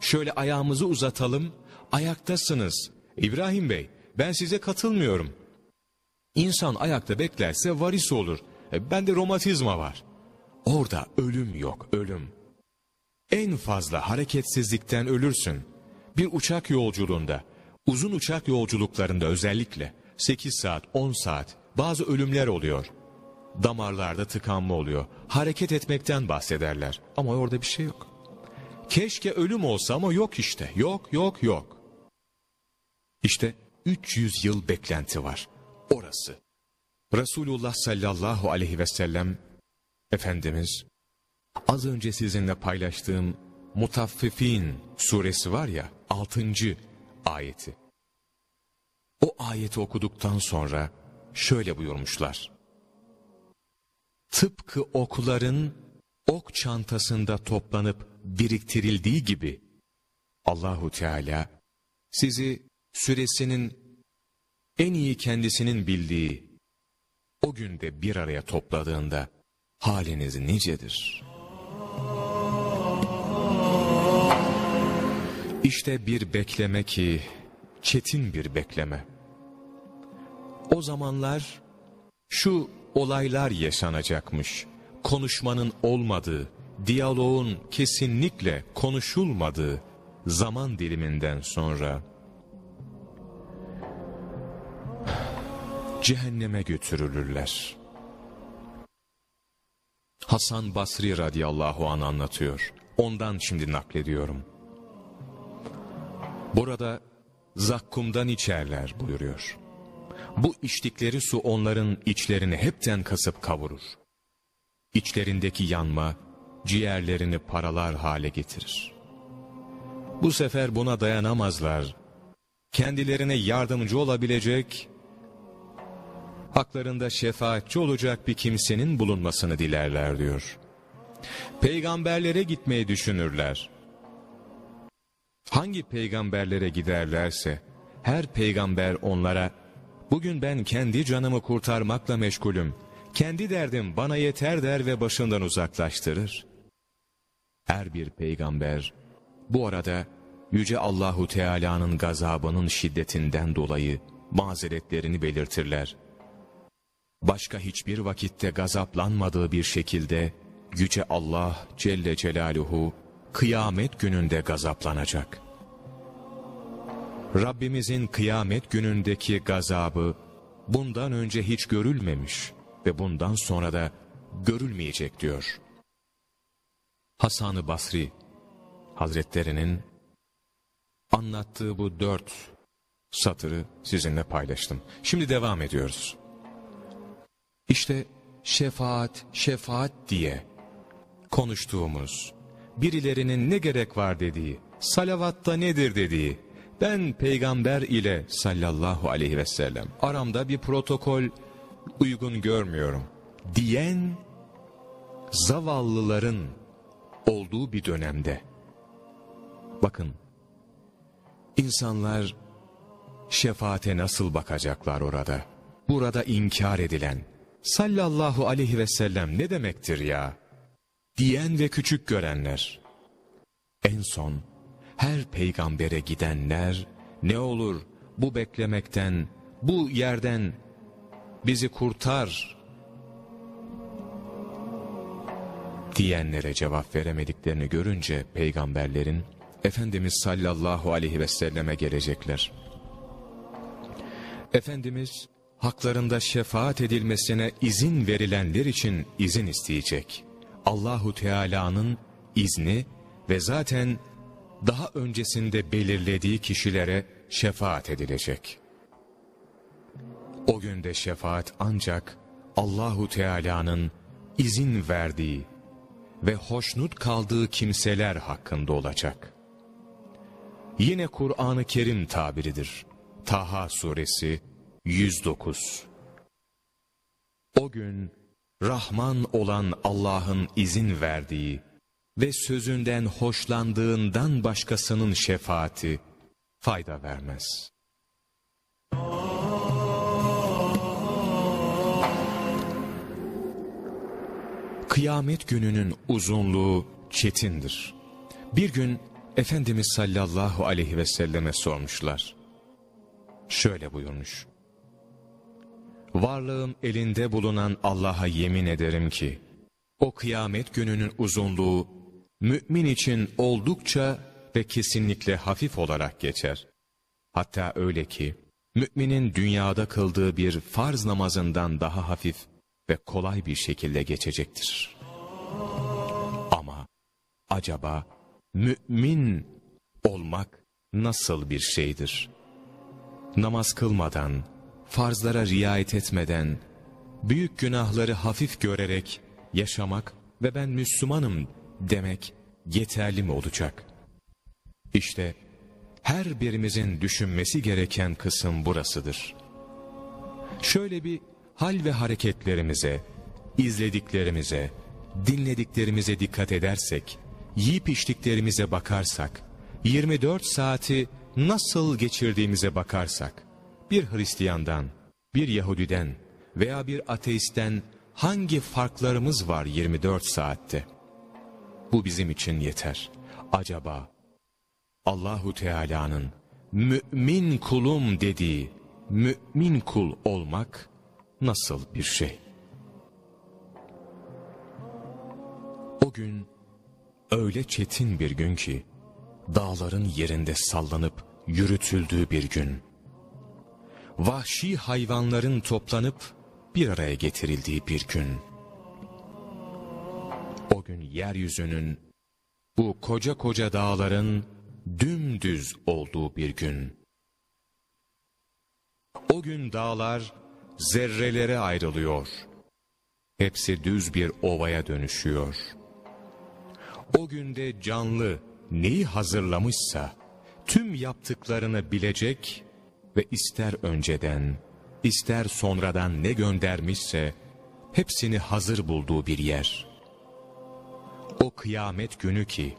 şöyle ayağımızı uzatalım, ayaktasınız. İbrahim Bey, ben size katılmıyorum. İnsan ayakta beklerse varis olur. E, bende romatizma var. Orada ölüm yok, ölüm. En fazla hareketsizlikten ölürsün. Bir uçak yolculuğunda, uzun uçak yolculuklarında özellikle 8 saat, 10 saat bazı ölümler oluyor. Damarlarda tıkanma oluyor. Hareket etmekten bahsederler. Ama orada bir şey yok. Keşke ölüm olsa ama yok işte. Yok, yok, yok. İşte 300 yıl beklenti var. Orası. Resulullah sallallahu aleyhi ve sellem Efendimiz az önce sizinle paylaştığım Mutaffifin suresi var ya 6. ayeti. O ayeti okuduktan sonra şöyle buyurmuşlar. Tıpkı okların ok çantasında toplanıp biriktirildiği gibi Allahu Teala sizi süresinin en iyi kendisinin bildiği o günde bir araya topladığında haliniz nicedir. İşte bir bekleme ki çetin bir bekleme. O zamanlar şu olaylar yaşanacakmış. Konuşmanın olmadığı, diyaloğun kesinlikle konuşulmadığı zaman diliminden sonra cehenneme götürülürler. Hasan Basri radıyallahu an anlatıyor. Ondan şimdi naklediyorum. Burada zakkumdan içerler buyuruyor. Bu içtikleri su onların içlerini hepten kasıp kavurur. İçlerindeki yanma ciğerlerini paralar hale getirir. Bu sefer buna dayanamazlar. kendilerine yardımcı olabilecek, haklarında şefaatçi olacak bir kimsenin bulunmasını dilerler diyor. Peygamberlere gitmeyi düşünürler. Hangi peygamberlere giderlerse, her peygamber onlara, bugün ben kendi canımı kurtarmakla meşgulüm, kendi derdim bana yeter der ve başından uzaklaştırır. Her bir peygamber, bu arada Yüce Allahu Teala'nın gazabının şiddetinden dolayı mazeretlerini belirtirler. Başka hiçbir vakitte gazaplanmadığı bir şekilde Yüce Allah Celle Celaluhu kıyamet gününde gazaplanacak. Rabbimizin kıyamet günündeki gazabı bundan önce hiç görülmemiş ve bundan sonra da görülmeyecek diyor. Hasan-ı Basri Hazretlerinin anlattığı bu dört satırı sizinle paylaştım. Şimdi devam ediyoruz. İşte şefaat, şefaat diye konuştuğumuz, birilerinin ne gerek var dediği, salavatta nedir dediği, ben peygamber ile sallallahu aleyhi ve sellem aramda bir protokol uygun görmüyorum diyen zavallıların olduğu bir dönemde. Bakın, insanlar şefaate nasıl bakacaklar orada? Burada inkar edilen, sallallahu aleyhi ve sellem ne demektir ya? Diyen ve küçük görenler. En son, her peygambere gidenler, ne olur bu beklemekten, bu yerden bizi kurtar diyenlere cevap veremediklerini görünce peygamberlerin Efendimiz sallallahu aleyhi ve selleme gelecekler. Efendimiz haklarında şefaat edilmesine izin verilenler için izin isteyecek. Allahu Teala'nın izni ve zaten daha öncesinde belirlediği kişilere şefaat edilecek. O günde şefaat ancak Allahu Teala'nın izin verdiği ve hoşnut kaldığı kimseler hakkında olacak. Yine Kur'an-ı Kerim tabiridir. Taha suresi 109 O gün Rahman olan Allah'ın izin verdiği ve sözünden hoşlandığından başkasının şefaati fayda vermez. Kıyamet gününün uzunluğu çetindir. Bir gün Efendimiz sallallahu aleyhi ve selleme sormuşlar. Şöyle buyurmuş. Varlığım elinde bulunan Allah'a yemin ederim ki, o kıyamet gününün uzunluğu, mümin için oldukça ve kesinlikle hafif olarak geçer. Hatta öyle ki, müminin dünyada kıldığı bir farz namazından daha hafif ve kolay bir şekilde geçecektir. Ama acaba mümin olmak nasıl bir şeydir? Namaz kılmadan, farzlara riayet etmeden, büyük günahları hafif görerek yaşamak ve ben Müslümanım demek yeterli mi olacak? İşte her birimizin düşünmesi gereken kısım burasıdır. Şöyle bir hal ve hareketlerimize, izlediklerimize, dinlediklerimize dikkat edersek, yiyip içtiklerimize bakarsak, 24 saati nasıl geçirdiğimize bakarsak, bir Hristiyandan, bir Yahudiden veya bir ateistten hangi farklarımız var 24 saatte? Bu bizim için yeter. Acaba Allahu Teala'nın mümin kulum dediği mümin kul olmak nasıl bir şey? O gün öyle çetin bir gün ki dağların yerinde sallanıp yürütüldüğü bir gün. Vahşi hayvanların toplanıp bir araya getirildiği bir gün. O gün yeryüzünün bu koca koca dağların dümdüz olduğu bir gün. O gün dağlar zerrelere ayrılıyor. Hepsi düz bir ovaya dönüşüyor. O günde canlı neyi hazırlamışsa tüm yaptıklarını bilecek ve ister önceden, ister sonradan ne göndermişse, hepsini hazır bulduğu bir yer. O kıyamet günü ki,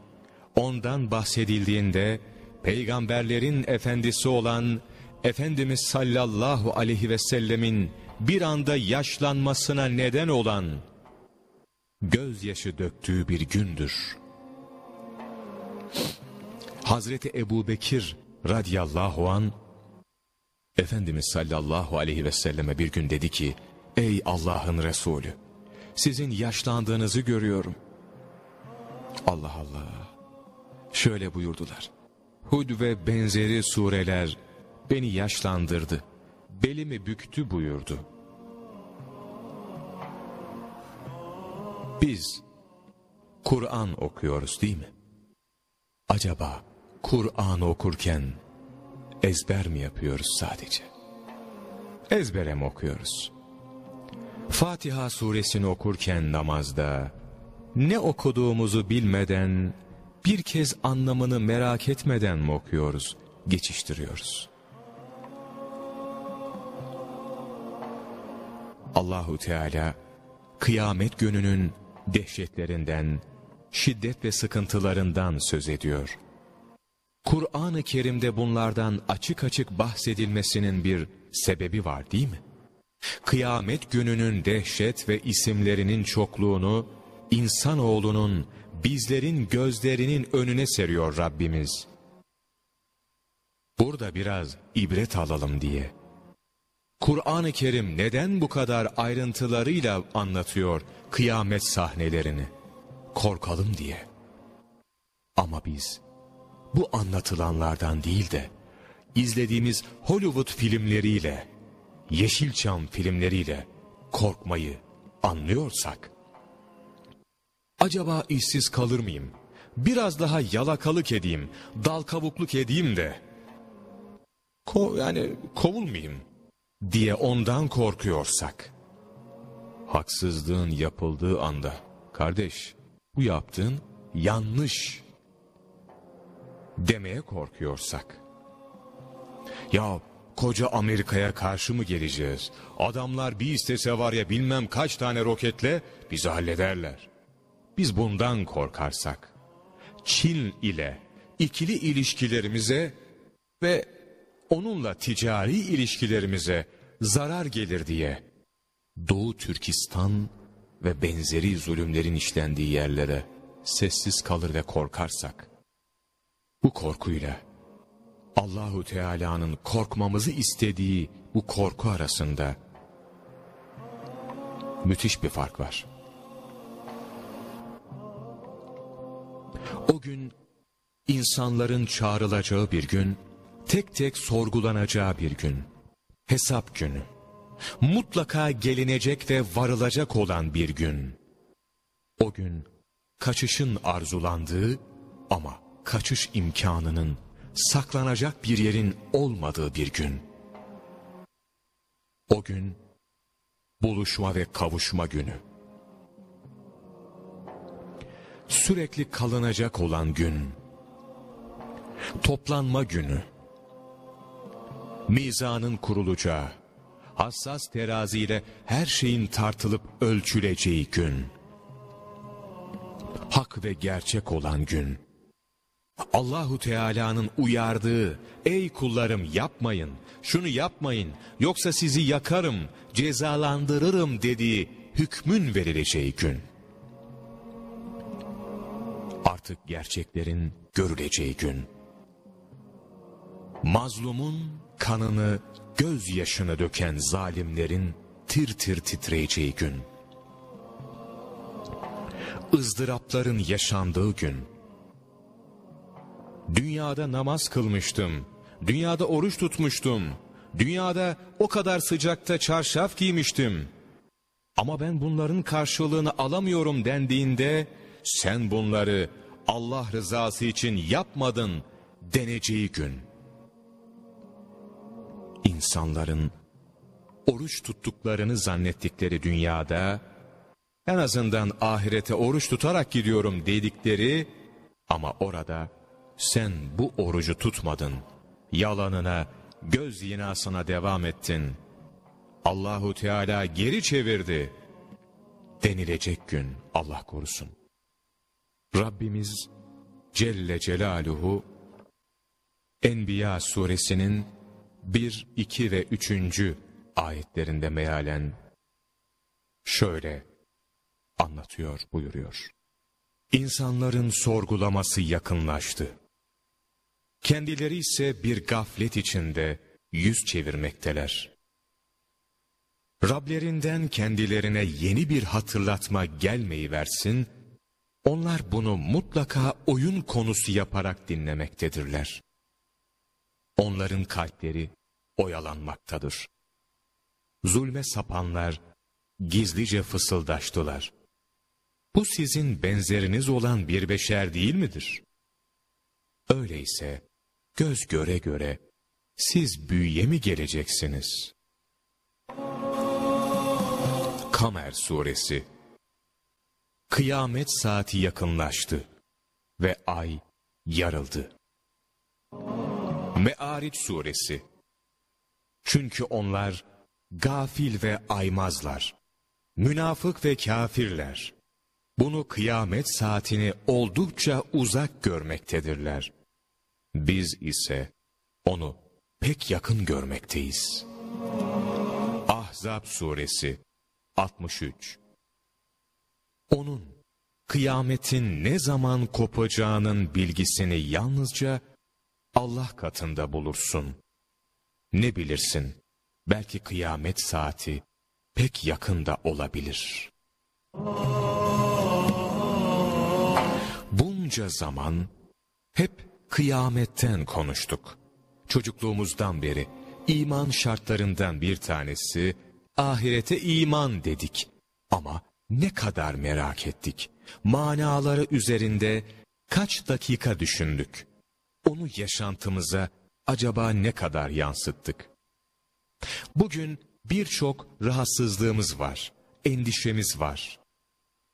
ondan bahsedildiğinde, peygamberlerin efendisi olan Efendimiz sallallahu aleyhi ve sellemin bir anda yaşlanmasına neden olan, gözyaşı döktüğü bir gündür. Hazreti Ebu Bekir an Efendimiz sallallahu aleyhi ve selleme bir gün dedi ki, Ey Allah'ın Resulü, sizin yaşlandığınızı görüyorum. Allah Allah. Şöyle buyurdular. Hud ve benzeri sureler beni yaşlandırdı. Belimi büktü buyurdu. Biz Kur'an okuyoruz değil mi? Acaba Kur'an okurken ezber mi yapıyoruz sadece? Ezbere mi okuyoruz? Fatiha suresini okurken namazda ne okuduğumuzu bilmeden bir kez anlamını merak etmeden mi okuyoruz, geçiştiriyoruz? Allahu Teala kıyamet gününün dehşetlerinden, şiddet ve sıkıntılarından söz ediyor. Kur'an-ı Kerim'de bunlardan açık açık bahsedilmesinin bir sebebi var değil mi? Kıyamet gününün dehşet ve isimlerinin çokluğunu insanoğlunun, bizlerin gözlerinin önüne seriyor Rabbimiz. Burada biraz ibret alalım diye. Kur'an-ı Kerim neden bu kadar ayrıntılarıyla anlatıyor kıyamet sahnelerini? Korkalım diye. Ama biz bu anlatılanlardan değil de izlediğimiz Hollywood filmleriyle, Yeşilçam filmleriyle korkmayı anlıyorsak, acaba işsiz kalır mıyım? Biraz daha yalakalık edeyim, dal kavukluk edeyim de, ko yani kovulmayayım diye ondan korkuyorsak, haksızlığın yapıldığı anda, kardeş bu yaptığın yanlış demeye korkuyorsak, ya koca Amerika'ya karşı mı geleceğiz? Adamlar bir istese var ya bilmem kaç tane roketle bizi hallederler. Biz bundan korkarsak, Çin ile ikili ilişkilerimize ve onunla ticari ilişkilerimize zarar gelir diye Doğu Türkistan ve benzeri zulümlerin işlendiği yerlere sessiz kalır ve korkarsak, bu korkuyla Allahu Teala'nın korkmamızı istediği bu korku arasında müthiş bir fark var. O gün insanların çağrılacağı bir gün, tek tek sorgulanacağı bir gün, hesap günü, mutlaka gelinecek ve varılacak olan bir gün. O gün kaçışın arzulandığı ama kaçış imkanının saklanacak bir yerin olmadığı bir gün. O gün buluşma ve kavuşma günü. Sürekli kalınacak olan gün. Toplanma günü. Mizanın kurulacağı, hassas teraziyle her şeyin tartılıp ölçüleceği gün. Hak ve gerçek olan gün. Allahu Teala'nın uyardığı, ey kullarım yapmayın, şunu yapmayın, yoksa sizi yakarım, cezalandırırım dediği hükmün verileceği gün. Artık gerçeklerin görüleceği gün. Mazlumun kanını, gözyaşını döken zalimlerin tir tir titreyeceği gün. ızdırapların yaşandığı gün Dünyada namaz kılmıştım. Dünyada oruç tutmuştum. Dünyada o kadar sıcakta çarşaf giymiştim. Ama ben bunların karşılığını alamıyorum dendiğinde sen bunları Allah rızası için yapmadın deneceği gün. İnsanların oruç tuttuklarını zannettikleri dünyada en azından ahirete oruç tutarak gidiyorum dedikleri ama orada sen bu orucu tutmadın, yalanına, göz yinasına devam ettin. Allahu Teala geri çevirdi. Denilecek gün Allah korusun. Rabbimiz Celle Celaluhu Enbiya suresinin 1, 2 ve 3. ayetlerinde mealen şöyle anlatıyor, buyuruyor. İnsanların sorgulaması yakınlaştı. Kendileri ise bir gaflet içinde yüz çevirmekteler. Rablerinden kendilerine yeni bir hatırlatma gelmeyi versin, onlar bunu mutlaka oyun konusu yaparak dinlemektedirler. Onların kalpleri oyalanmaktadır. Zulme sapanlar gizlice fısıldaştılar. Bu sizin benzeriniz olan bir beşer değil midir? Öyleyse göz göre göre siz büyüye mi geleceksiniz? Kamer Suresi Kıyamet saati yakınlaştı ve ay yarıldı. Me'ariç Suresi Çünkü onlar gafil ve aymazlar, münafık ve kafirler. Bunu kıyamet saatini oldukça uzak görmektedirler. Biz ise onu pek yakın görmekteyiz. Ahzab Suresi 63 Onun kıyametin ne zaman kopacağının bilgisini yalnızca Allah katında bulursun. Ne bilirsin, belki kıyamet saati pek yakında olabilir. Bunca zaman hep kıyametten konuştuk. Çocukluğumuzdan beri iman şartlarından bir tanesi ahirete iman dedik. Ama ne kadar merak ettik. Manaları üzerinde kaç dakika düşündük. Onu yaşantımıza acaba ne kadar yansıttık? Bugün birçok rahatsızlığımız var, endişemiz var.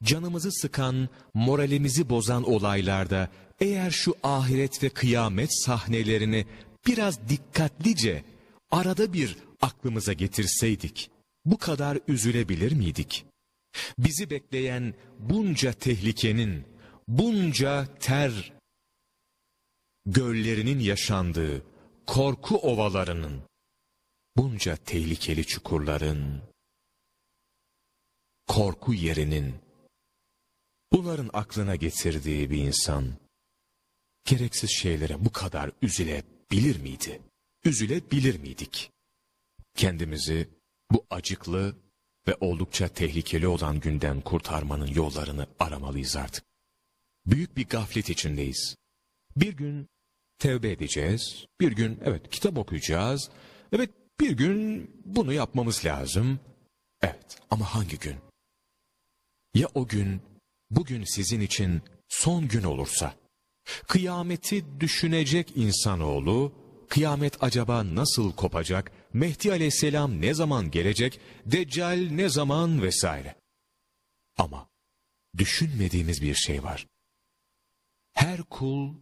Canımızı sıkan, moralimizi bozan olaylarda eğer şu ahiret ve kıyamet sahnelerini biraz dikkatlice arada bir aklımıza getirseydik, bu kadar üzülebilir miydik? Bizi bekleyen bunca tehlikenin, bunca ter göllerinin yaşandığı korku ovalarının, bunca tehlikeli çukurların, korku yerinin, bunların aklına getirdiği bir insan, gereksiz şeylere bu kadar üzülebilir miydi? Üzülebilir miydik? Kendimizi bu acıklı ve oldukça tehlikeli olan günden kurtarmanın yollarını aramalıyız artık. Büyük bir gaflet içindeyiz. Bir gün tevbe edeceğiz, bir gün evet kitap okuyacağız, evet bir gün bunu yapmamız lazım. Evet ama hangi gün? Ya o gün, bugün sizin için son gün olursa, kıyameti düşünecek insanoğlu, kıyamet acaba nasıl kopacak, Mehdi aleyhisselam ne zaman gelecek, Deccal ne zaman vesaire. Ama düşünmediğimiz bir şey var. Her kul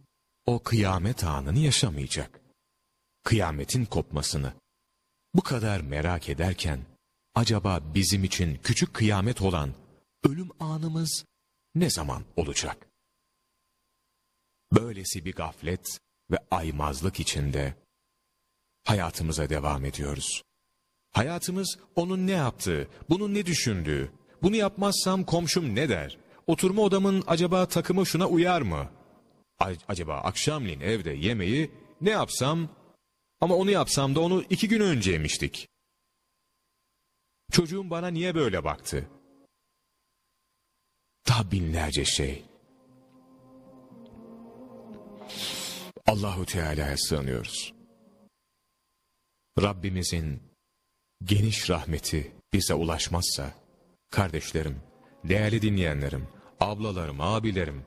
o kıyamet anını yaşamayacak. Kıyametin kopmasını. Bu kadar merak ederken, acaba bizim için küçük kıyamet olan ölüm anımız ne zaman olacak? Böylesi bir gaflet ve aymazlık içinde hayatımıza devam ediyoruz. Hayatımız onun ne yaptığı, bunun ne düşündüğü, bunu yapmazsam komşum ne der, oturma odamın acaba takımı şuna uyar mı? acaba akşamleyin evde yemeği ne yapsam ama onu yapsam da onu iki gün önce yemiştik. Çocuğum bana niye böyle baktı? Daha binlerce şey. Allahu Teala'ya sığınıyoruz. Rabbimizin geniş rahmeti bize ulaşmazsa, kardeşlerim, değerli dinleyenlerim, ablalarım, abilerim,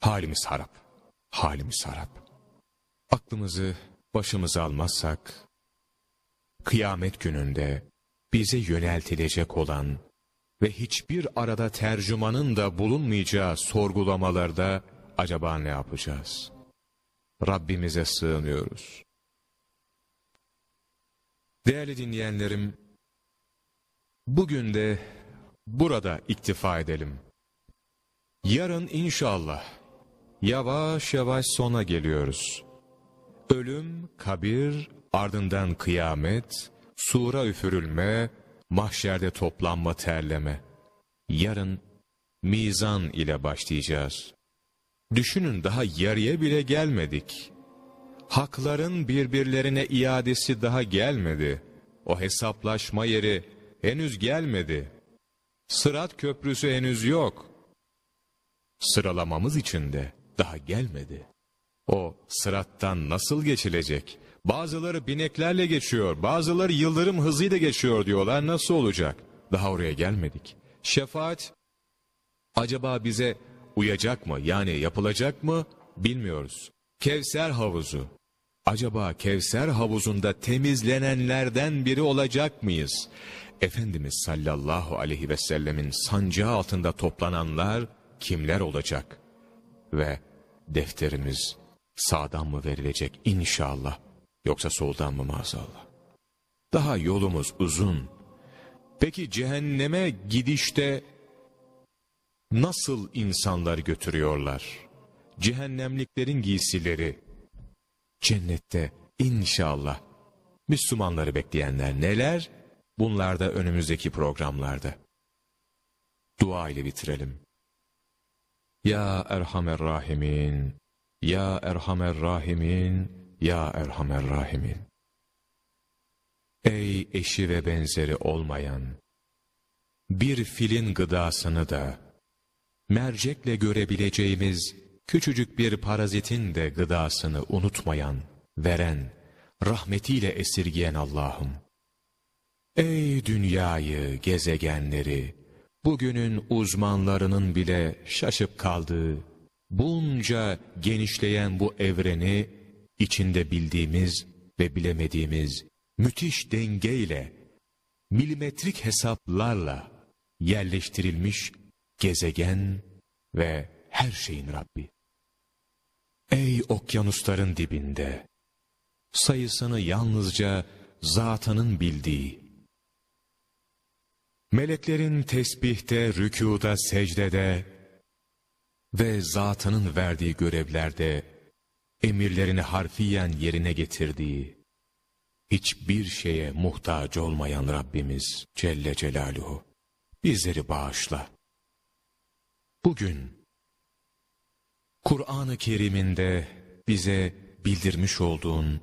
halimiz harap, halimiz harap. Aklımızı başımıza almazsak, kıyamet gününde bize yöneltilecek olan ve hiçbir arada tercümanın da bulunmayacağı sorgulamalarda acaba ne yapacağız? Rabbimize sığınıyoruz. Değerli dinleyenlerim, bugün de burada iktifa edelim. Yarın inşallah yavaş yavaş sona geliyoruz. Ölüm, kabir, ardından kıyamet, sura üfürülme, mahşerde toplanma terleme. Yarın mizan ile başlayacağız. Düşünün daha yarıya bile gelmedik. Hakların birbirlerine iadesi daha gelmedi. O hesaplaşma yeri henüz gelmedi. Sırat köprüsü henüz yok. Sıralamamız için de daha gelmedi. O sırattan nasıl geçilecek? Bazıları bineklerle geçiyor, bazıları yıldırım hızıyla geçiyor diyorlar. Nasıl olacak? Daha oraya gelmedik. Şefaat acaba bize uyacak mı? Yani yapılacak mı? Bilmiyoruz. Kevser havuzu. Acaba Kevser havuzunda temizlenenlerden biri olacak mıyız? Efendimiz sallallahu aleyhi ve sellemin sancağı altında toplananlar kimler olacak? Ve defterimiz sağdan mı verilecek inşallah yoksa soldan mı maazallah? Daha yolumuz uzun. Peki cehenneme gidişte nasıl insanlar götürüyorlar? Cehennemliklerin giysileri, cennette inşallah Müslümanları bekleyenler neler? Bunlar da önümüzdeki programlarda. Dua ile bitirelim. Ya Erhamer Rahimin, Ya Erhamer Rahimin, Ya Erhamer Rahimin. Ey eşi ve benzeri olmayan, bir filin gıdasını da, mercekle görebileceğimiz küçücük bir parazitin de gıdasını unutmayan, veren, rahmetiyle esirgeyen Allah'ım. Ey dünyayı, gezegenleri, bugünün uzmanlarının bile şaşıp kaldığı, bunca genişleyen bu evreni, içinde bildiğimiz ve bilemediğimiz müthiş dengeyle, milimetrik hesaplarla yerleştirilmiş gezegen ve her şeyin Rabbi. Ey okyanusların dibinde, sayısını yalnızca zatının bildiği, meleklerin tesbihte, rükuda, secdede ve zatının verdiği görevlerde emirlerini harfiyen yerine getirdiği, hiçbir şeye muhtaç olmayan Rabbimiz Celle Celaluhu, bizleri bağışla. Bugün, Kur'an-ı Kerim'inde bize bildirmiş olduğun,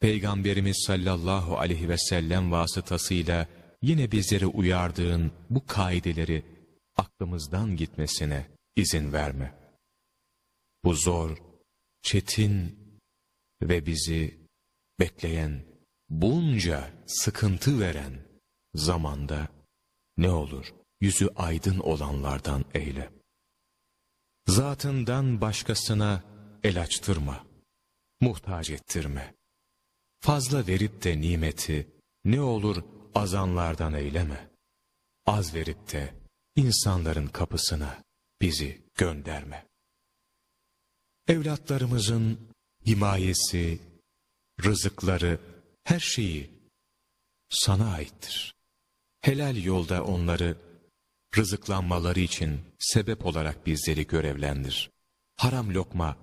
Peygamberimiz sallallahu aleyhi ve sellem vasıtasıyla yine bizleri uyardığın bu kaideleri aklımızdan gitmesine izin verme. Bu zor, çetin ve bizi bekleyen bunca sıkıntı veren zamanda ne olur yüzü aydın olanlardan eyle. Zatından başkasına el açtırma, muhtaç ettirme. Fazla verip de nimeti ne olur azanlardan eyleme. Az verip de insanların kapısına bizi gönderme. Evlatlarımızın himayesi, rızıkları, her şeyi sana aittir. Helal yolda onları rızıklanmaları için sebep olarak bizleri görevlendir. Haram lokma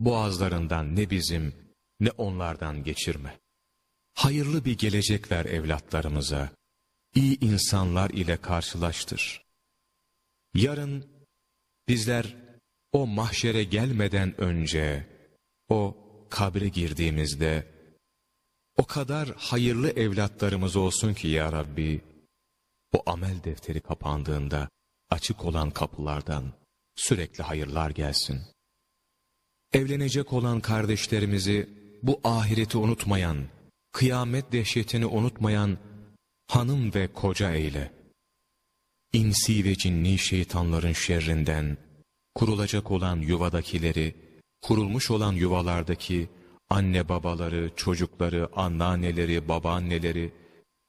boğazlarından ne bizim ne onlardan geçirme. Hayırlı bir gelecek ver evlatlarımıza. İyi insanlar ile karşılaştır. Yarın bizler o mahşere gelmeden önce, o kabre girdiğimizde, o kadar hayırlı evlatlarımız olsun ki ya Rabbi, o amel defteri kapandığında açık olan kapılardan sürekli hayırlar gelsin. Evlenecek olan kardeşlerimizi bu ahireti unutmayan, kıyamet dehşetini unutmayan hanım ve koca eyle. İnsi ve cinni şeytanların şerrinden, kurulacak olan yuvadakileri, kurulmuş olan yuvalardaki anne babaları, çocukları, anneanneleri, babaanneleri,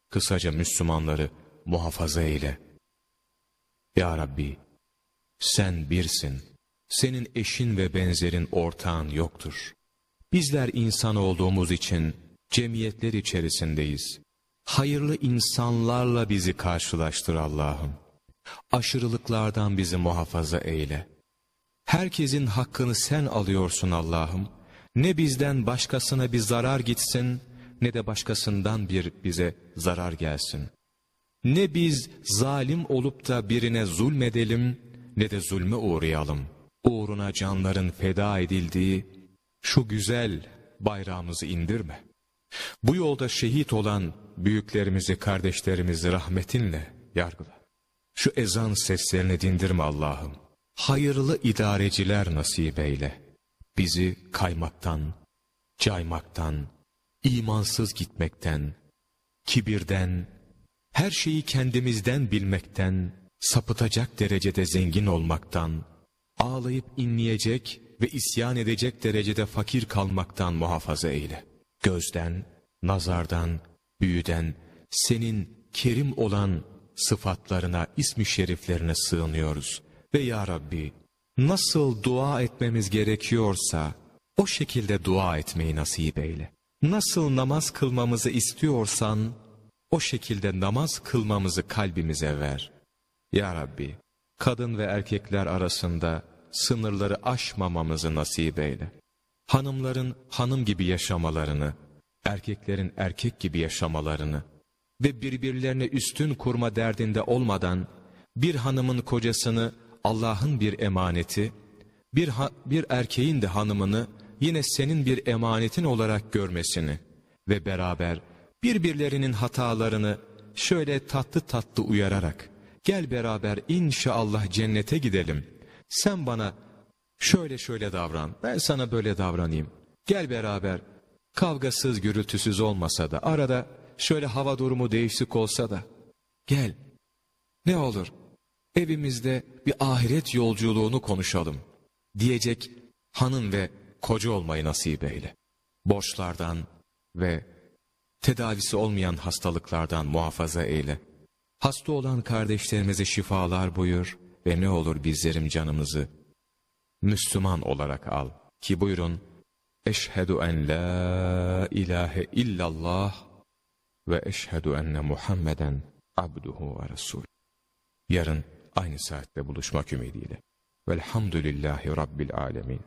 kısaca Müslümanları muhafaza eyle. Ya Rabbi, sen birsin, senin eşin ve benzerin ortağın yoktur. Bizler insan olduğumuz için cemiyetler içerisindeyiz. Hayırlı insanlarla bizi karşılaştır Allah'ım. Aşırılıklardan bizi muhafaza eyle. Herkesin hakkını sen alıyorsun Allah'ım. Ne bizden başkasına bir zarar gitsin, ne de başkasından bir bize zarar gelsin. Ne biz zalim olup da birine zulmedelim, ne de zulme uğrayalım. Uğruna canların feda edildiği şu güzel bayrağımızı indirme. Bu yolda şehit olan büyüklerimizi, kardeşlerimizi rahmetinle yargıla. Şu ezan seslerini dindirme Allah'ım. Hayırlı idareciler nasip eyle. Bizi kaymaktan, caymaktan, imansız gitmekten, kibirden, her şeyi kendimizden bilmekten, sapıtacak derecede zengin olmaktan, ağlayıp inleyecek ve isyan edecek derecede fakir kalmaktan muhafaza eyle. Gözden, nazardan, büyüden, senin kerim olan sıfatlarına, ismi şeriflerine sığınıyoruz. Ve ya Rabbi, nasıl dua etmemiz gerekiyorsa, o şekilde dua etmeyi nasip eyle. Nasıl namaz kılmamızı istiyorsan, o şekilde namaz kılmamızı kalbimize ver. Ya Rabbi, kadın ve erkekler arasında sınırları aşmamamızı nasip eyle. Hanımların hanım gibi yaşamalarını, erkeklerin erkek gibi yaşamalarını ve birbirlerine üstün kurma derdinde olmadan, bir hanımın kocasını Allah'ın bir emaneti, bir, bir erkeğin de hanımını yine senin bir emanetin olarak görmesini ve beraber birbirlerinin hatalarını şöyle tatlı tatlı uyararak, gel beraber inşallah cennete gidelim. Sen bana şöyle şöyle davran, ben sana böyle davranayım. Gel beraber kavgasız gürültüsüz olmasa da arada şöyle hava durumu değişik olsa da gel ne olur evimizde bir ahiret yolculuğunu konuşalım diyecek hanım ve koca olmayı nasip eyle. Borçlardan ve tedavisi olmayan hastalıklardan muhafaza eyle. Hasta olan kardeşlerimize şifalar buyur ve ne olur bizlerim canımızı Müslüman olarak al. Ki buyurun, Eşhedü en la ilahe illallah ve eşhedü enne Muhammeden abduhu ve resul. Yarın aynı saatte buluşmak ümidiyle. Velhamdülillahi Rabbil alemin.